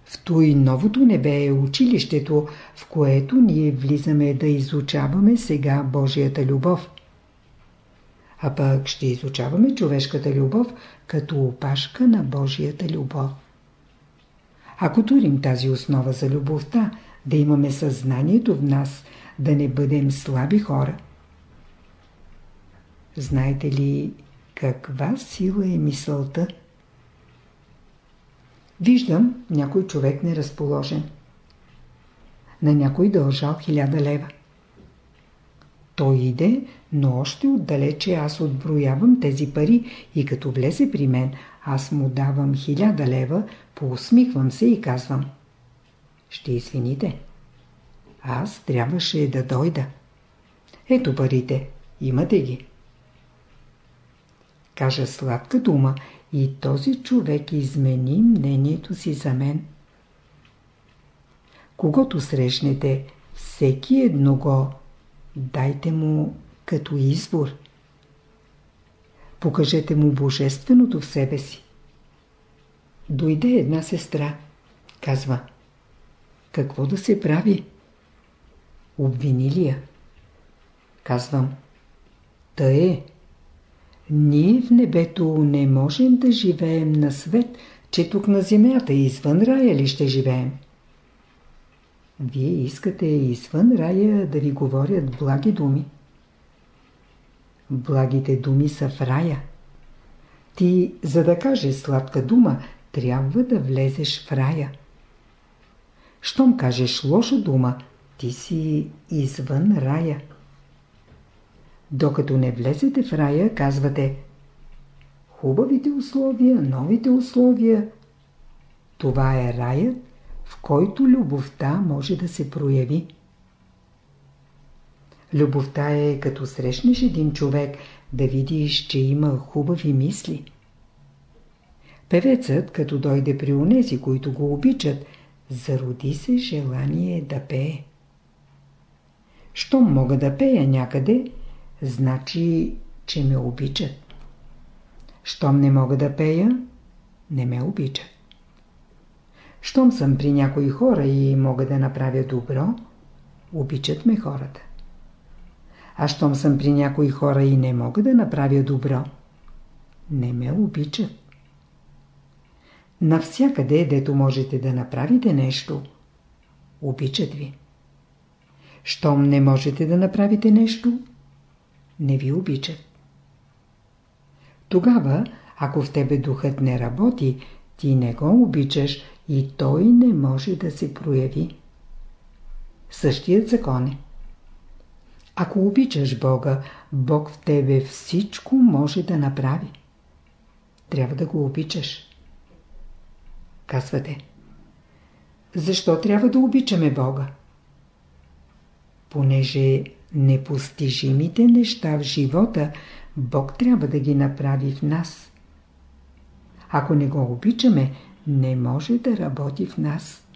В той новото небе е училището, в което ние влизаме да изучаваме сега Божията любов. А пък ще изучаваме човешката любов като опашка на Божията любов. Ако турим тази основа за любовта, да имаме съзнанието в нас, да не бъдем слаби хора. Знаете ли каква сила е мисълта? Виждам някой човек неразположен. На някой дължал хиляда лева. Той иде, но още отдалече аз отброявам тези пари и като влезе при мен, аз му давам хиляда лева, поусмихвам се и казвам. Ще извините. Аз трябваше да дойда. Ето парите. Имате ги. Кажа сладка дума и този човек измени мнението си за мен. Когато срещнете всеки едного, дайте му като избор. Покажете му божественото в себе си. Дойде една сестра. Казва. Какво да се прави? Обвинили я. Казвам. Та е. Ние в небето не можем да живеем на свет, че тук на земята извън рая ли ще живеем? Вие искате извън рая да ви говорят благи думи. Благите думи са в рая. Ти, за да кажеш сладка дума, трябва да влезеш в рая. Щом кажеш лоша дума, ти си извън рая. Докато не влезете в рая, казвате Хубавите условия, новите условия. Това е раят, в който любовта може да се прояви. Любовта е като срещнеш един човек, да видиш, че има хубави мисли. Певецът, като дойде при унези, които го обичат, зароди се желание да пее. Щом мога да пея някъде, значи, че ме обичат. Щом не мога да пея, не ме обичат. Щом съм при някои хора и мога да направя добро, обичат ме хората. А щом съм при някои хора и не мога да направя добро, не ме обичат. Навсякъде, дето можете да направите нещо, обичат ви. Щом не можете да направите нещо, не ви обичат. Тогава, ако в тебе духът не работи, ти не го обичаш и той не може да се прояви. Същият закон е. Ако обичаш Бога, Бог в тебе всичко може да направи. Трябва да го обичаш. Казвате. Защо трябва да обичаме Бога? Понеже непостижимите неща в живота Бог трябва да ги направи в нас. ако не го обичаме, не може да работи в нас.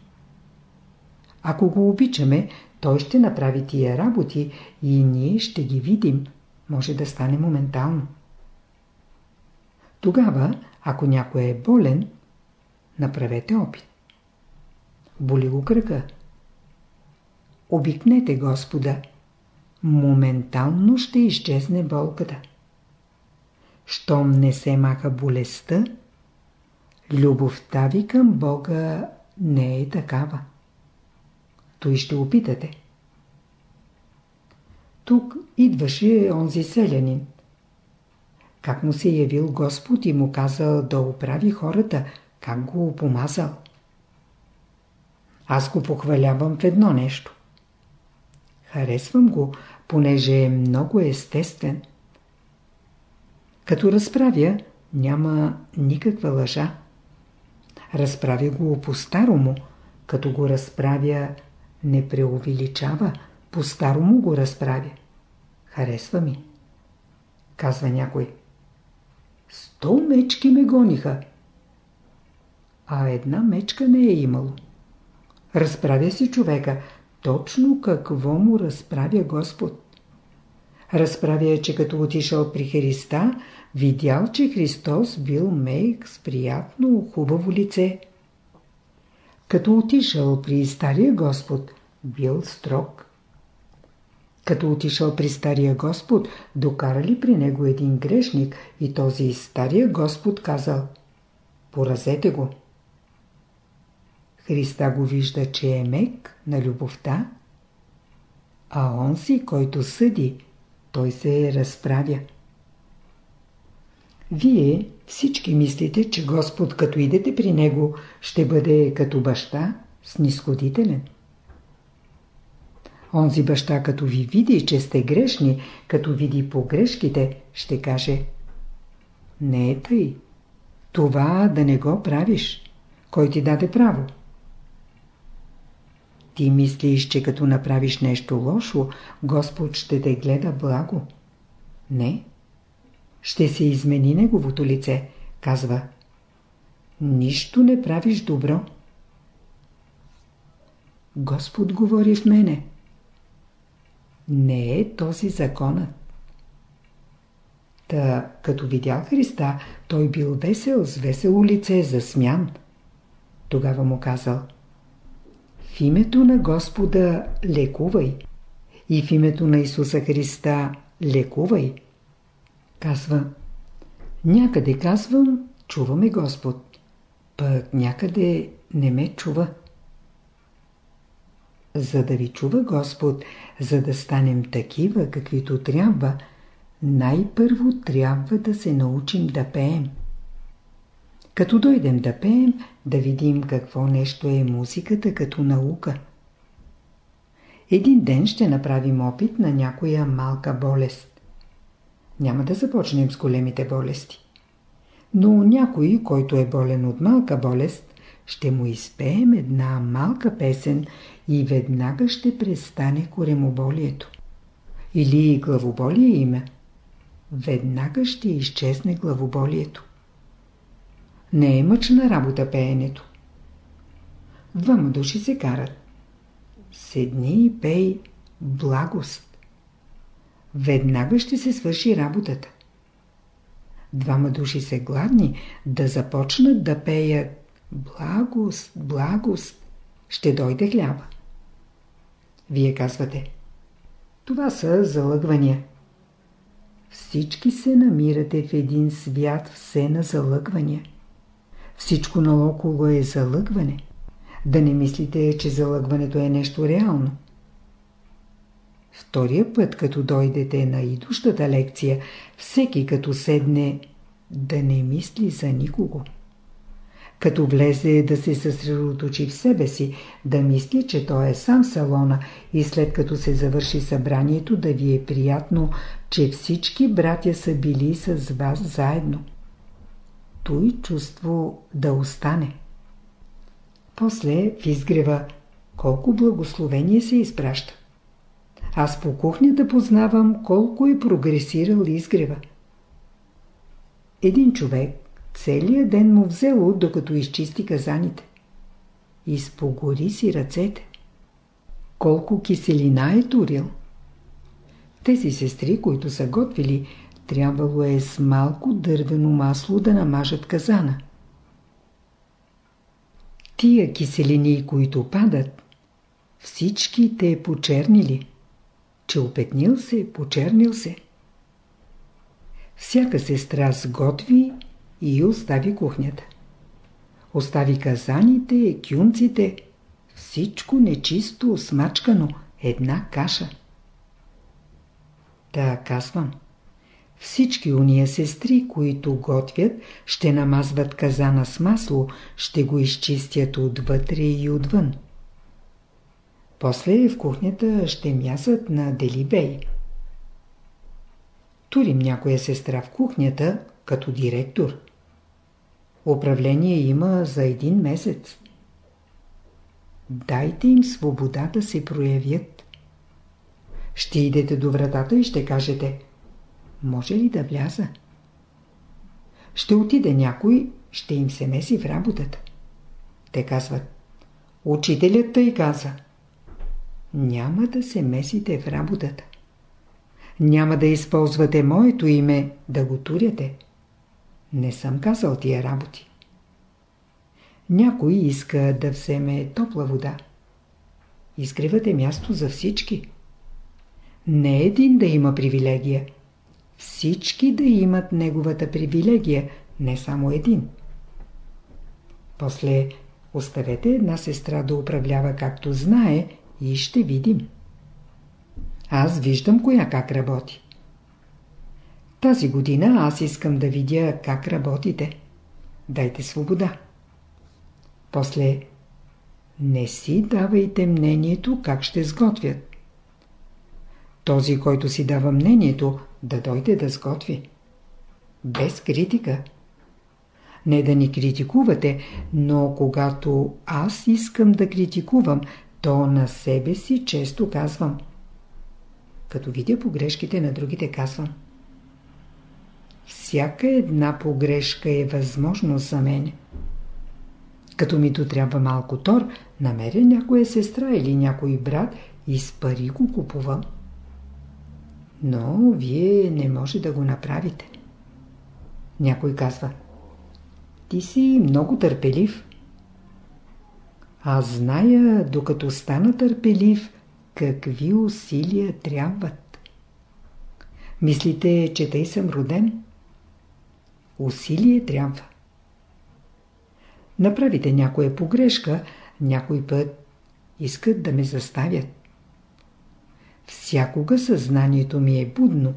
Ако го обичаме, той ще направи тия работи и ние ще ги видим. Може да стане моментално. Тогава, ако някой е болен, направете опит. Боли го кръка. Обикнете Господа. Моментално ще изчезне болката. Щом не се маха болестта, любовта ви към Бога не е такава. Той ще опитате. Тук идваше онзи селянин. Как му се явил Господ и му казал да оправи хората, как го помазал. Аз го похвалявам в едно нещо. Харесвам го, понеже е много естествен. Като разправя, няма никаква лъжа. Разправя го по-старому, като го разправя, не преувеличава, по-старому го разправя. Харесва ми. Казва някой. Сто мечки ме гониха. А една мечка не е имало. Разправя си човека, точно какво му разправя Господ. Разправя, че като отишъл при Христа, видял, че Христос бил мейк с приятно, хубаво лице. Като отишъл при Стария Господ, бил строг. Като отишъл при Стария Господ, докарали при него един грешник и този Стария Господ казал «Поразете го». Христа го вижда, че е мек на любовта, а он си, който съди, той се разправя. Вие всички мислите, че Господ, като идете при Него, ще бъде като баща, снисходителен. Онзи баща, като ви види, че сте грешни, като види погрешките, ще каже Не е тъй. Това да не го правиш. Кой ти даде право? Ти мислиш, че като направиш нещо лошо, Господ ще те гледа благо. Не. Ще се измени неговото лице, казва. Нищо не правиш добро. Господ говори в мене. Не е този законът. Та, като видял Христа, той бил весел, с весело лице, засмян. Тогава му казал – в името на Господа лекувай и в името на Исуса Христа лекувай. Казва, някъде казвам, чуваме Господ, пък някъде не ме чува. За да ви чува Господ, за да станем такива, каквито трябва, най-първо трябва да се научим да пеем. Като дойдем да пеем, да видим какво нещо е музиката като наука. Един ден ще направим опит на някоя малка болест. Няма да започнем с големите болести. Но някой, който е болен от малка болест, ще му изпеем една малка песен и веднага ще престане коремоболието. Или главоболие има. Веднага ще изчезне главоболието. Не е мъчна работа пеенето. Двама души се карат. Седни и пей благост. Веднага ще се свърши работата. Двама души се гладни да започнат да пеят благост, благост. Ще дойде хляба. Вие казвате. Това са залъгвания. Всички се намирате в един свят все на залъгвания. Всичко наоколо е залъгване. Да не мислите, че залъгването е нещо реално. Втория път, като дойдете на идущата лекция, всеки като седне да не мисли за никого. Като влезе да се съсредоточи в себе си, да мисли, че той е сам салона и след като се завърши събранието да ви е приятно, че всички братя са били с вас заедно той чувство да остане. После в изгрева колко благословение се изпраща. Аз по кухнята познавам колко е прогресирал изгрева. Един човек Целият ден му взело, докато изчисти казаните. Изпогори си ръцете. Колко киселина е турил. Тези сестри, които са готвили, трябвало е с малко дървено масло да намажат казана. Тия киселини, които падат, всички те почернили. Че опетнил се, почернил се. Всяка сестра сготви и остави кухнята. Остави казаните, кюнците, всичко нечисто, смачкано, една каша. Та казвам, всички уния сестри, които готвят, ще намазват казана с масло, ще го изчистят отвътре и отвън. После в кухнята ще мясат на делибей. Турим някоя сестра в кухнята, като директор. Управление има за един месец. Дайте им свобода да се проявят. Ще идете до вратата и ще кажете Може ли да вляза? Ще отиде някой, ще им се меси в работата. Те казват Учителят тъй каза Няма да се месите в работата. Няма да използвате моето име да го туряте. Не съм казал тия работи. Някой иска да вземе топла вода. Изкривате място за всички. Не един да има привилегия. Всички да имат неговата привилегия, не само един. После оставете една сестра да управлява както знае и ще видим. Аз виждам коя как работи. Тази година аз искам да видя как работите. Дайте свобода. После не си давайте мнението как ще сготвят. Този, който си дава мнението, да дойде да сготви. Без критика. Не да ни критикувате, но когато аз искам да критикувам, то на себе си често казвам. Като видя погрешките на другите, казвам. Всяка една погрешка е възможно за мен. Като ми то трябва малко тор, намеря някоя сестра или някой брат и с пари го купувам. Но вие не може да го направите. Някой казва Ти си много търпелив. Аз зная, докато стана търпелив, какви усилия трябват. Мислите, че тъй съм роден? Усилие трябва. Направите някоя погрешка, някой път искат да ме заставят. Всякога съзнанието ми е будно,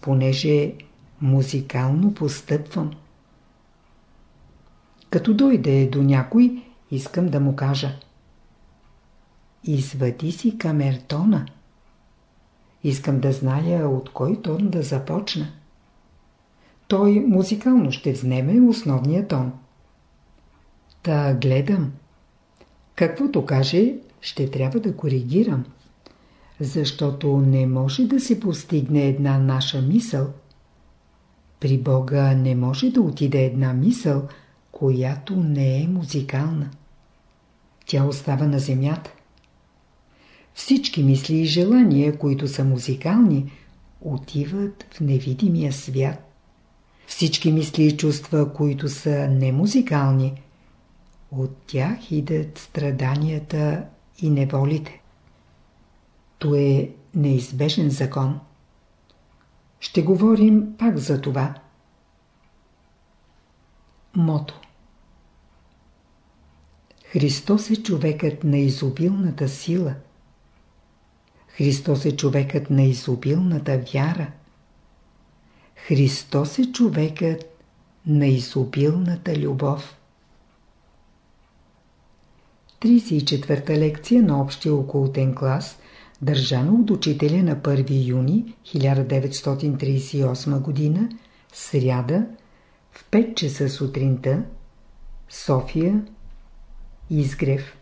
понеже музикално постъпвам. Като дойде до някой, искам да му кажа Извади си камертона. Искам да зная от кой тон да започна. Той музикално ще взнеме основния тон. Та гледам. Каквото каже, ще трябва да коригирам защото не може да се постигне една наша мисъл. При Бога не може да отиде една мисъл, която не е музикална. Тя остава на земята. Всички мисли и желания, които са музикални, отиват в невидимия свят. Всички мисли и чувства, които са немузикални, от тях идат страданията и неволите. То е неизбежен закон. Ще говорим пак за това. Мото Христос е човекът на изобилната сила. Христос е човекът на изобилната вяра. Христос е човекът на изобилната любов. 34-та лекция на общия окултен клас – държано от учителя на 1 юни 1938 г. сряда в 5 часа сутринта София Изгрев